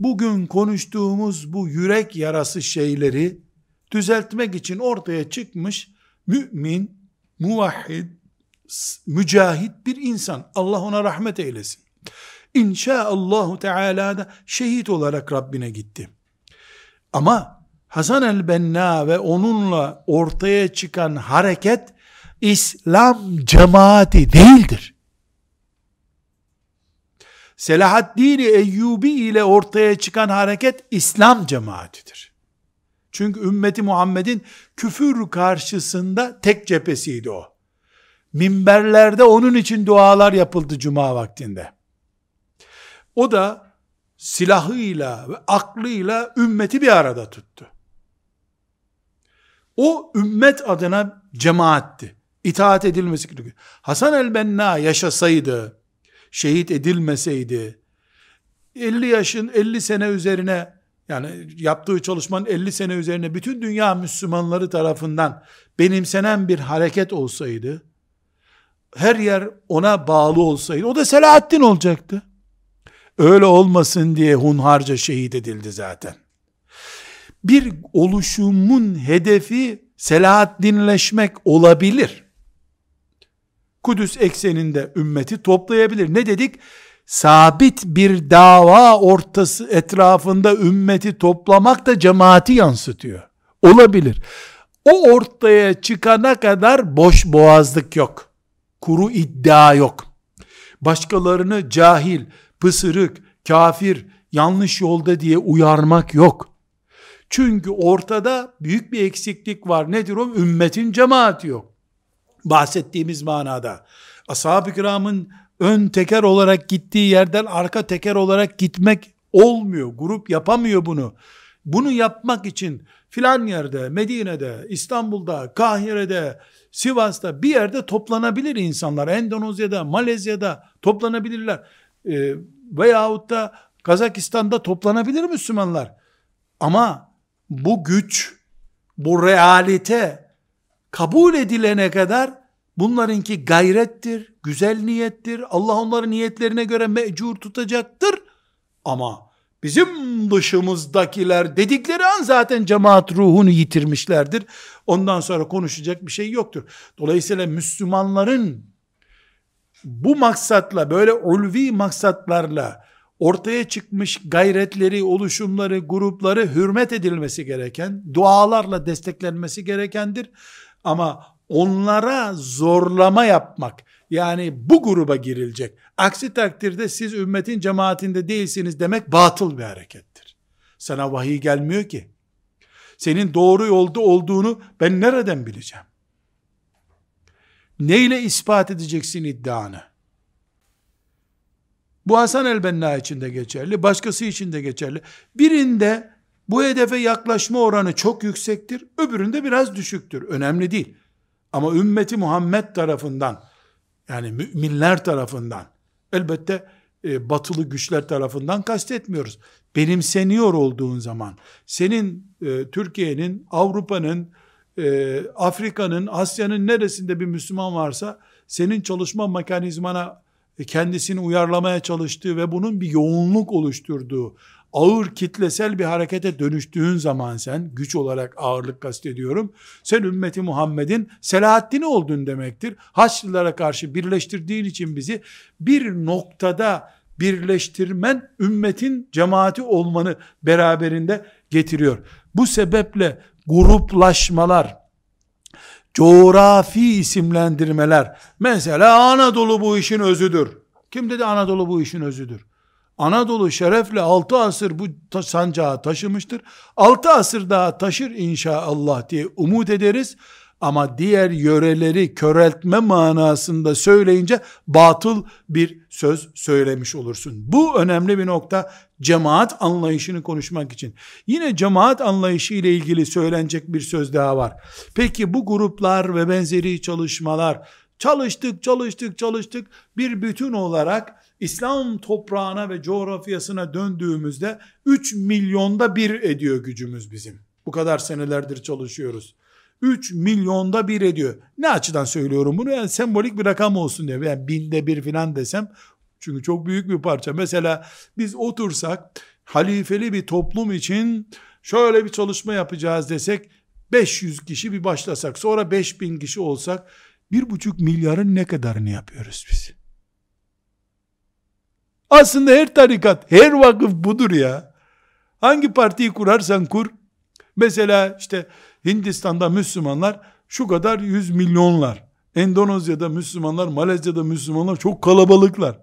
bugün konuştuğumuz bu yürek yarası şeyleri düzeltmek için ortaya çıkmış mümin, muvahhid, mücahit bir insan. Allah ona rahmet eylesin. İnşaallahu Teala da şehit olarak Rabbine gitti. Ama Hasan el-Benna ve onunla ortaya çıkan hareket İslam cemaati değildir. Selahaddin Eyyubi ile ortaya çıkan hareket İslam cemaatidir. Çünkü ümmeti Muhammed'in küfür karşısında tek cephesiydi o. Minberlerde onun için dualar yapıldı cuma vaktinde. O da silahıyla ve aklıyla ümmeti bir arada tuttu. O ümmet adına cemaatti. İtaat edilmesi gerekiyor. Hasan el-Benna yaşasaydı, şehit edilmeseydi, 50 yaşın 50 sene üzerine yani yaptığı çalışmanın 50 sene üzerine bütün dünya Müslümanları tarafından benimsenen bir hareket olsaydı, her yer ona bağlı olsaydı, o da Selahaddin olacaktı. Öyle olmasın diye hunharca şehit edildi zaten. Bir oluşumun hedefi Selahaddinleşmek olabilir. Kudüs ekseninde ümmeti toplayabilir. Ne dedik? Sabit bir dava ortası etrafında ümmeti toplamak da cemaati yansıtıyor. Olabilir. O ortaya çıkana kadar boş boğazlık yok. Kuru iddia yok. Başkalarını cahil, pısırık, kafir, yanlış yolda diye uyarmak yok. Çünkü ortada büyük bir eksiklik var. Nedir o? Ümmetin cemaati yok. Bahsettiğimiz manada. Ashab-ı kiramın ön teker olarak gittiği yerden arka teker olarak gitmek olmuyor. Grup yapamıyor bunu. Bunu yapmak için filan yerde, Medine'de, İstanbul'da, Kahire'de, Sivas'ta bir yerde toplanabilir insanlar. Endonezya'da, Malezya'da toplanabilirler. E, veyahut da Kazakistan'da toplanabilir Müslümanlar. Ama bu güç, bu realite kabul edilene kadar bunlarınki gayrettir, güzel niyettir. Allah onların niyetlerine göre mecur tutacaktır. Ama bizim dışımızdakiler dedikleri an zaten cemaat ruhunu yitirmişlerdir. Ondan sonra konuşacak bir şey yoktur. Dolayısıyla Müslümanların bu maksatla böyle ulvi maksatlarla ortaya çıkmış gayretleri, oluşumları, grupları hürmet edilmesi gereken, dualarla desteklenmesi gerekendir. Ama onlara zorlama yapmak, yani bu gruba girilecek. Aksi takdirde siz ümmetin cemaatinde değilsiniz demek batıl bir harekettir. Sana vahiy gelmiyor ki. Senin doğru yolda olduğunu ben nereden bileceğim? Neyle ispat edeceksin iddianı? Bu Hasan el-Benna için de geçerli, başkası için de geçerli. Birinde bu hedefe yaklaşma oranı çok yüksektir, öbüründe biraz düşüktür. Önemli değil. Ama ümmeti Muhammed tarafından, yani müminler tarafından, elbette e, batılı güçler tarafından kastetmiyoruz. Benimseniyor olduğun zaman, senin e, Türkiye'nin, Avrupa'nın, e, Afrika'nın, Asya'nın neresinde bir Müslüman varsa, senin çalışma mekanizmana kendisini uyarlamaya çalıştığı ve bunun bir yoğunluk oluşturduğu ağır kitlesel bir harekete dönüştüğün zaman sen, güç olarak ağırlık kastediyorum, sen ümmeti Muhammed'in Selahaddin oldun demektir. Haçlılara karşı birleştirdiğin için bizi bir noktada birleştirmen ümmetin cemaati olmanı beraberinde getiriyor. Bu sebeple gruplaşmalar, coğrafi isimlendirmeler, mesela Anadolu bu işin özüdür. Kim dedi Anadolu bu işin özüdür? Anadolu şerefle 6 asır bu sancağı taşımıştır. 6 asır daha taşır inşallah diye umut ederiz. Ama diğer yöreleri köreltme manasında söyleyince batıl bir söz söylemiş olursun. Bu önemli bir nokta cemaat anlayışını konuşmak için. Yine cemaat anlayışı ile ilgili söylenecek bir söz daha var. Peki bu gruplar ve benzeri çalışmalar çalıştık çalıştık çalıştık bir bütün olarak İslam toprağına ve coğrafyasına döndüğümüzde 3 milyonda bir ediyor gücümüz bizim. Bu kadar senelerdir çalışıyoruz. 3 milyonda bir ediyor. Ne açıdan söylüyorum bunu? Yani sembolik bir rakam olsun diye. Yani binde bir filan desem. Çünkü çok büyük bir parça. Mesela biz otursak halifeli bir toplum için şöyle bir çalışma yapacağız desek 500 kişi bir başlasak sonra 5000 kişi olsak bir buçuk milyarın ne kadarını yapıyoruz biz? Aslında her tarikat, her vakıf budur ya. Hangi partiyi kurarsan kur. Mesela işte Hindistan'da Müslümanlar şu kadar yüz milyonlar. Endonezya'da Müslümanlar, Malezya'da Müslümanlar çok kalabalıklar.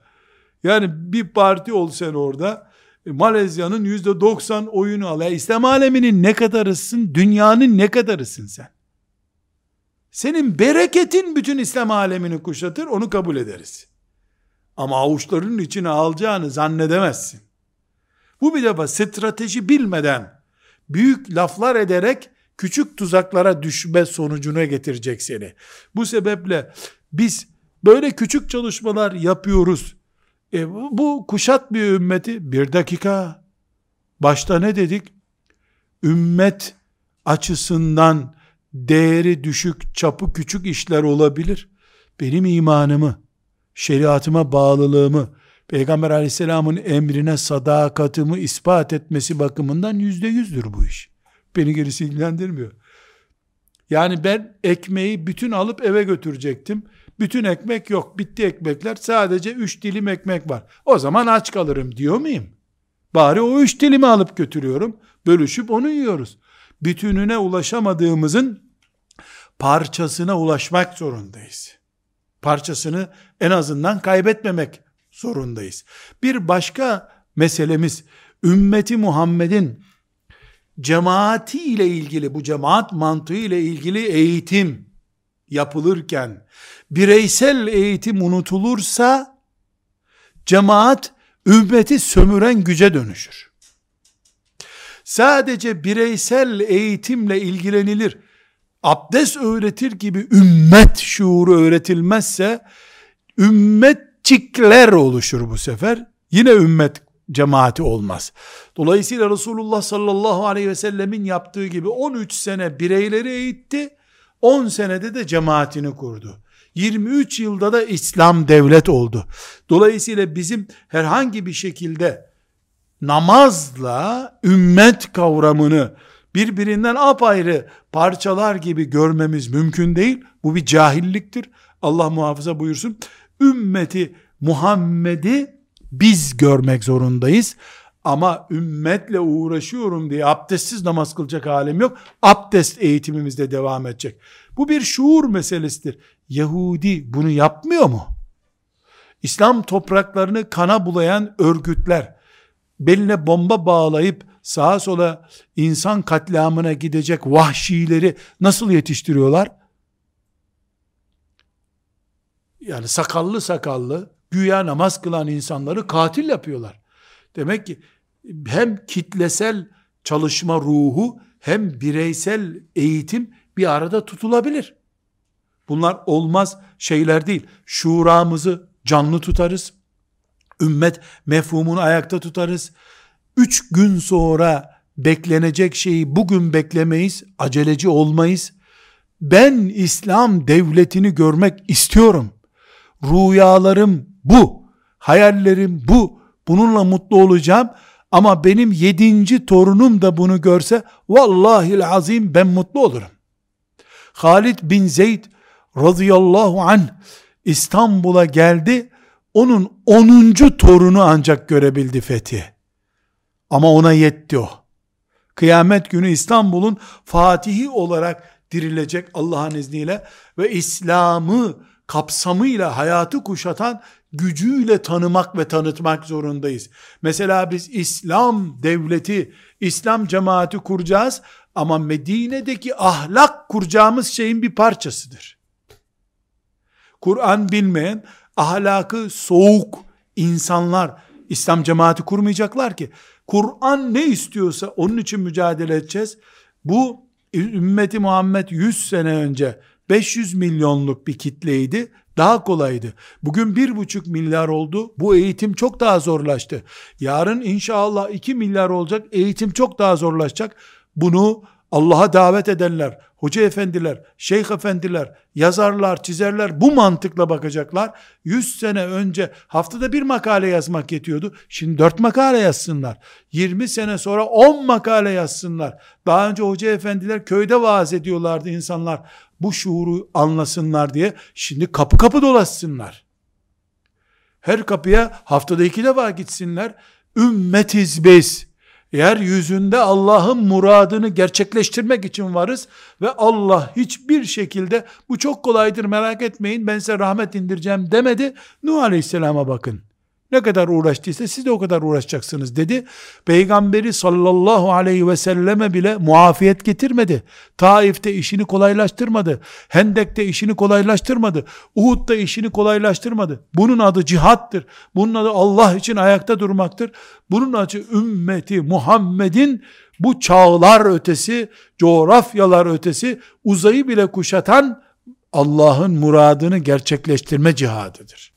Yani bir parti olsan orada e, Malezya'nın yüzde doksan oyunu al. Ya İslam aleminin ne kadarısın? Dünyanın ne kadarısın sen? Senin bereketin bütün İslam alemini kuşatır, onu kabul ederiz. Ama avuçlarının içine alacağını zannedemezsin. Bu bir defa strateji bilmeden, büyük laflar ederek, küçük tuzaklara düşme sonucuna getirecek seni. Bu sebeple biz böyle küçük çalışmalar yapıyoruz. E, bu kuşatmıyor ümmeti. Bir dakika. Başta ne dedik? Ümmet açısından değeri düşük, çapı küçük işler olabilir. Benim imanımı, şeriatıma bağlılığımı, Peygamber aleyhisselamın emrine sadakatimi ispat etmesi bakımından yüzde yüzdür bu iş. Beni gerisi ilgilendirmiyor. Yani ben ekmeği bütün alıp eve götürecektim. Bütün ekmek yok. Bitti ekmekler. Sadece üç dilim ekmek var. O zaman aç kalırım diyor muyum? Bari o üç dilimi alıp götürüyorum. Bölüşüp onu yiyoruz. Bütününe ulaşamadığımızın parçasına ulaşmak zorundayız. Parçasını en azından kaybetmemek zorundayız. Bir başka meselemiz ümmeti Muhammed'in cemaati ile ilgili bu cemaat mantığı ile ilgili eğitim yapılırken bireysel eğitim unutulursa cemaat ümmeti sömüren güce dönüşür. Sadece bireysel eğitimle ilgilenilir. Abdest öğretir gibi ümmet şuuru öğretilmezse ümmetçikler oluşur bu sefer. Yine ümmet cemaati olmaz. Dolayısıyla Resulullah sallallahu aleyhi ve sellemin yaptığı gibi 13 sene bireyleri eğitti, 10 senede de cemaatini kurdu. 23 yılda da İslam devlet oldu. Dolayısıyla bizim herhangi bir şekilde namazla ümmet kavramını birbirinden apayrı parçalar gibi görmemiz mümkün değil. Bu bir cahilliktir. Allah muhafaza buyursun. Ümmeti Muhammed'i biz görmek zorundayız. Ama ümmetle uğraşıyorum diye abdestsiz namaz kılacak halim yok. Abdest eğitimimizde devam edecek. Bu bir şuur meselesidir. Yahudi bunu yapmıyor mu? İslam topraklarını kana bulayan örgütler, beline bomba bağlayıp sağa sola insan katliamına gidecek vahşileri nasıl yetiştiriyorlar? Yani sakallı sakallı, güya namaz kılan insanları katil yapıyorlar. Demek ki hem kitlesel çalışma ruhu hem bireysel eğitim bir arada tutulabilir. Bunlar olmaz şeyler değil. Şuramızı canlı tutarız. Ümmet mefhumunu ayakta tutarız. Üç gün sonra beklenecek şeyi bugün beklemeyiz. Aceleci olmayız. Ben İslam devletini görmek istiyorum. Rüyalarım bu. Hayallerim bu. Bununla mutlu olacağım. Ama benim yedinci torunum da bunu görse vallahi azim ben mutlu olurum. Halid bin Zeyd radıyallahu anh İstanbul'a geldi. Onun onuncu torunu ancak görebildi fethi. Ama ona yetti o. Kıyamet günü İstanbul'un fatihi olarak dirilecek Allah'ın izniyle ve İslam'ı kapsamıyla hayatı kuşatan gücüyle tanımak ve tanıtmak zorundayız. Mesela biz İslam devleti, İslam cemaati kuracağız ama Medine'deki ahlak kuracağımız şeyin bir parçasıdır. Kur'an bilmeyen, ahlakı soğuk insanlar İslam cemaati kurmayacaklar ki. Kur'an ne istiyorsa onun için mücadele edeceğiz. Bu ümmeti Muhammed 100 sene önce 500 milyonluk bir kitleydi. Daha kolaydı. Bugün bir buçuk milyar oldu. Bu eğitim çok daha zorlaştı. Yarın inşallah iki milyar olacak. Eğitim çok daha zorlaşacak. Bunu Allah'a davet edenler, hoca efendiler, şeyh efendiler, yazarlar, çizerler bu mantıkla bakacaklar. 100 sene önce haftada bir makale yazmak yetiyordu. Şimdi 4 makale yazsınlar. 20 sene sonra 10 makale yazsınlar. Daha önce hoca efendiler köyde vaaz ediyorlardı insanlar. Bu şuuru anlasınlar diye. Şimdi kapı kapı dolaşsınlar. Her kapıya haftada iki defa gitsinler. Ümmetiz biz. Yeryüzünde Allah'ın muradını gerçekleştirmek için varız ve Allah hiçbir şekilde bu çok kolaydır merak etmeyin ben size rahmet indireceğim demedi. Nuh Aleyhisselam'a bakın. Ne kadar uğraştıysa siz de o kadar uğraşacaksınız dedi. Peygamberi sallallahu aleyhi ve selleme bile muafiyet getirmedi. Taif'te işini kolaylaştırmadı. Hendek'te işini kolaylaştırmadı. Uhud'da işini kolaylaştırmadı. Bunun adı cihattır. Bunun adı Allah için ayakta durmaktır. Bunun adı ümmeti Muhammed'in bu çağlar ötesi, coğrafyalar ötesi, uzayı bile kuşatan Allah'ın muradını gerçekleştirme cihadıdır.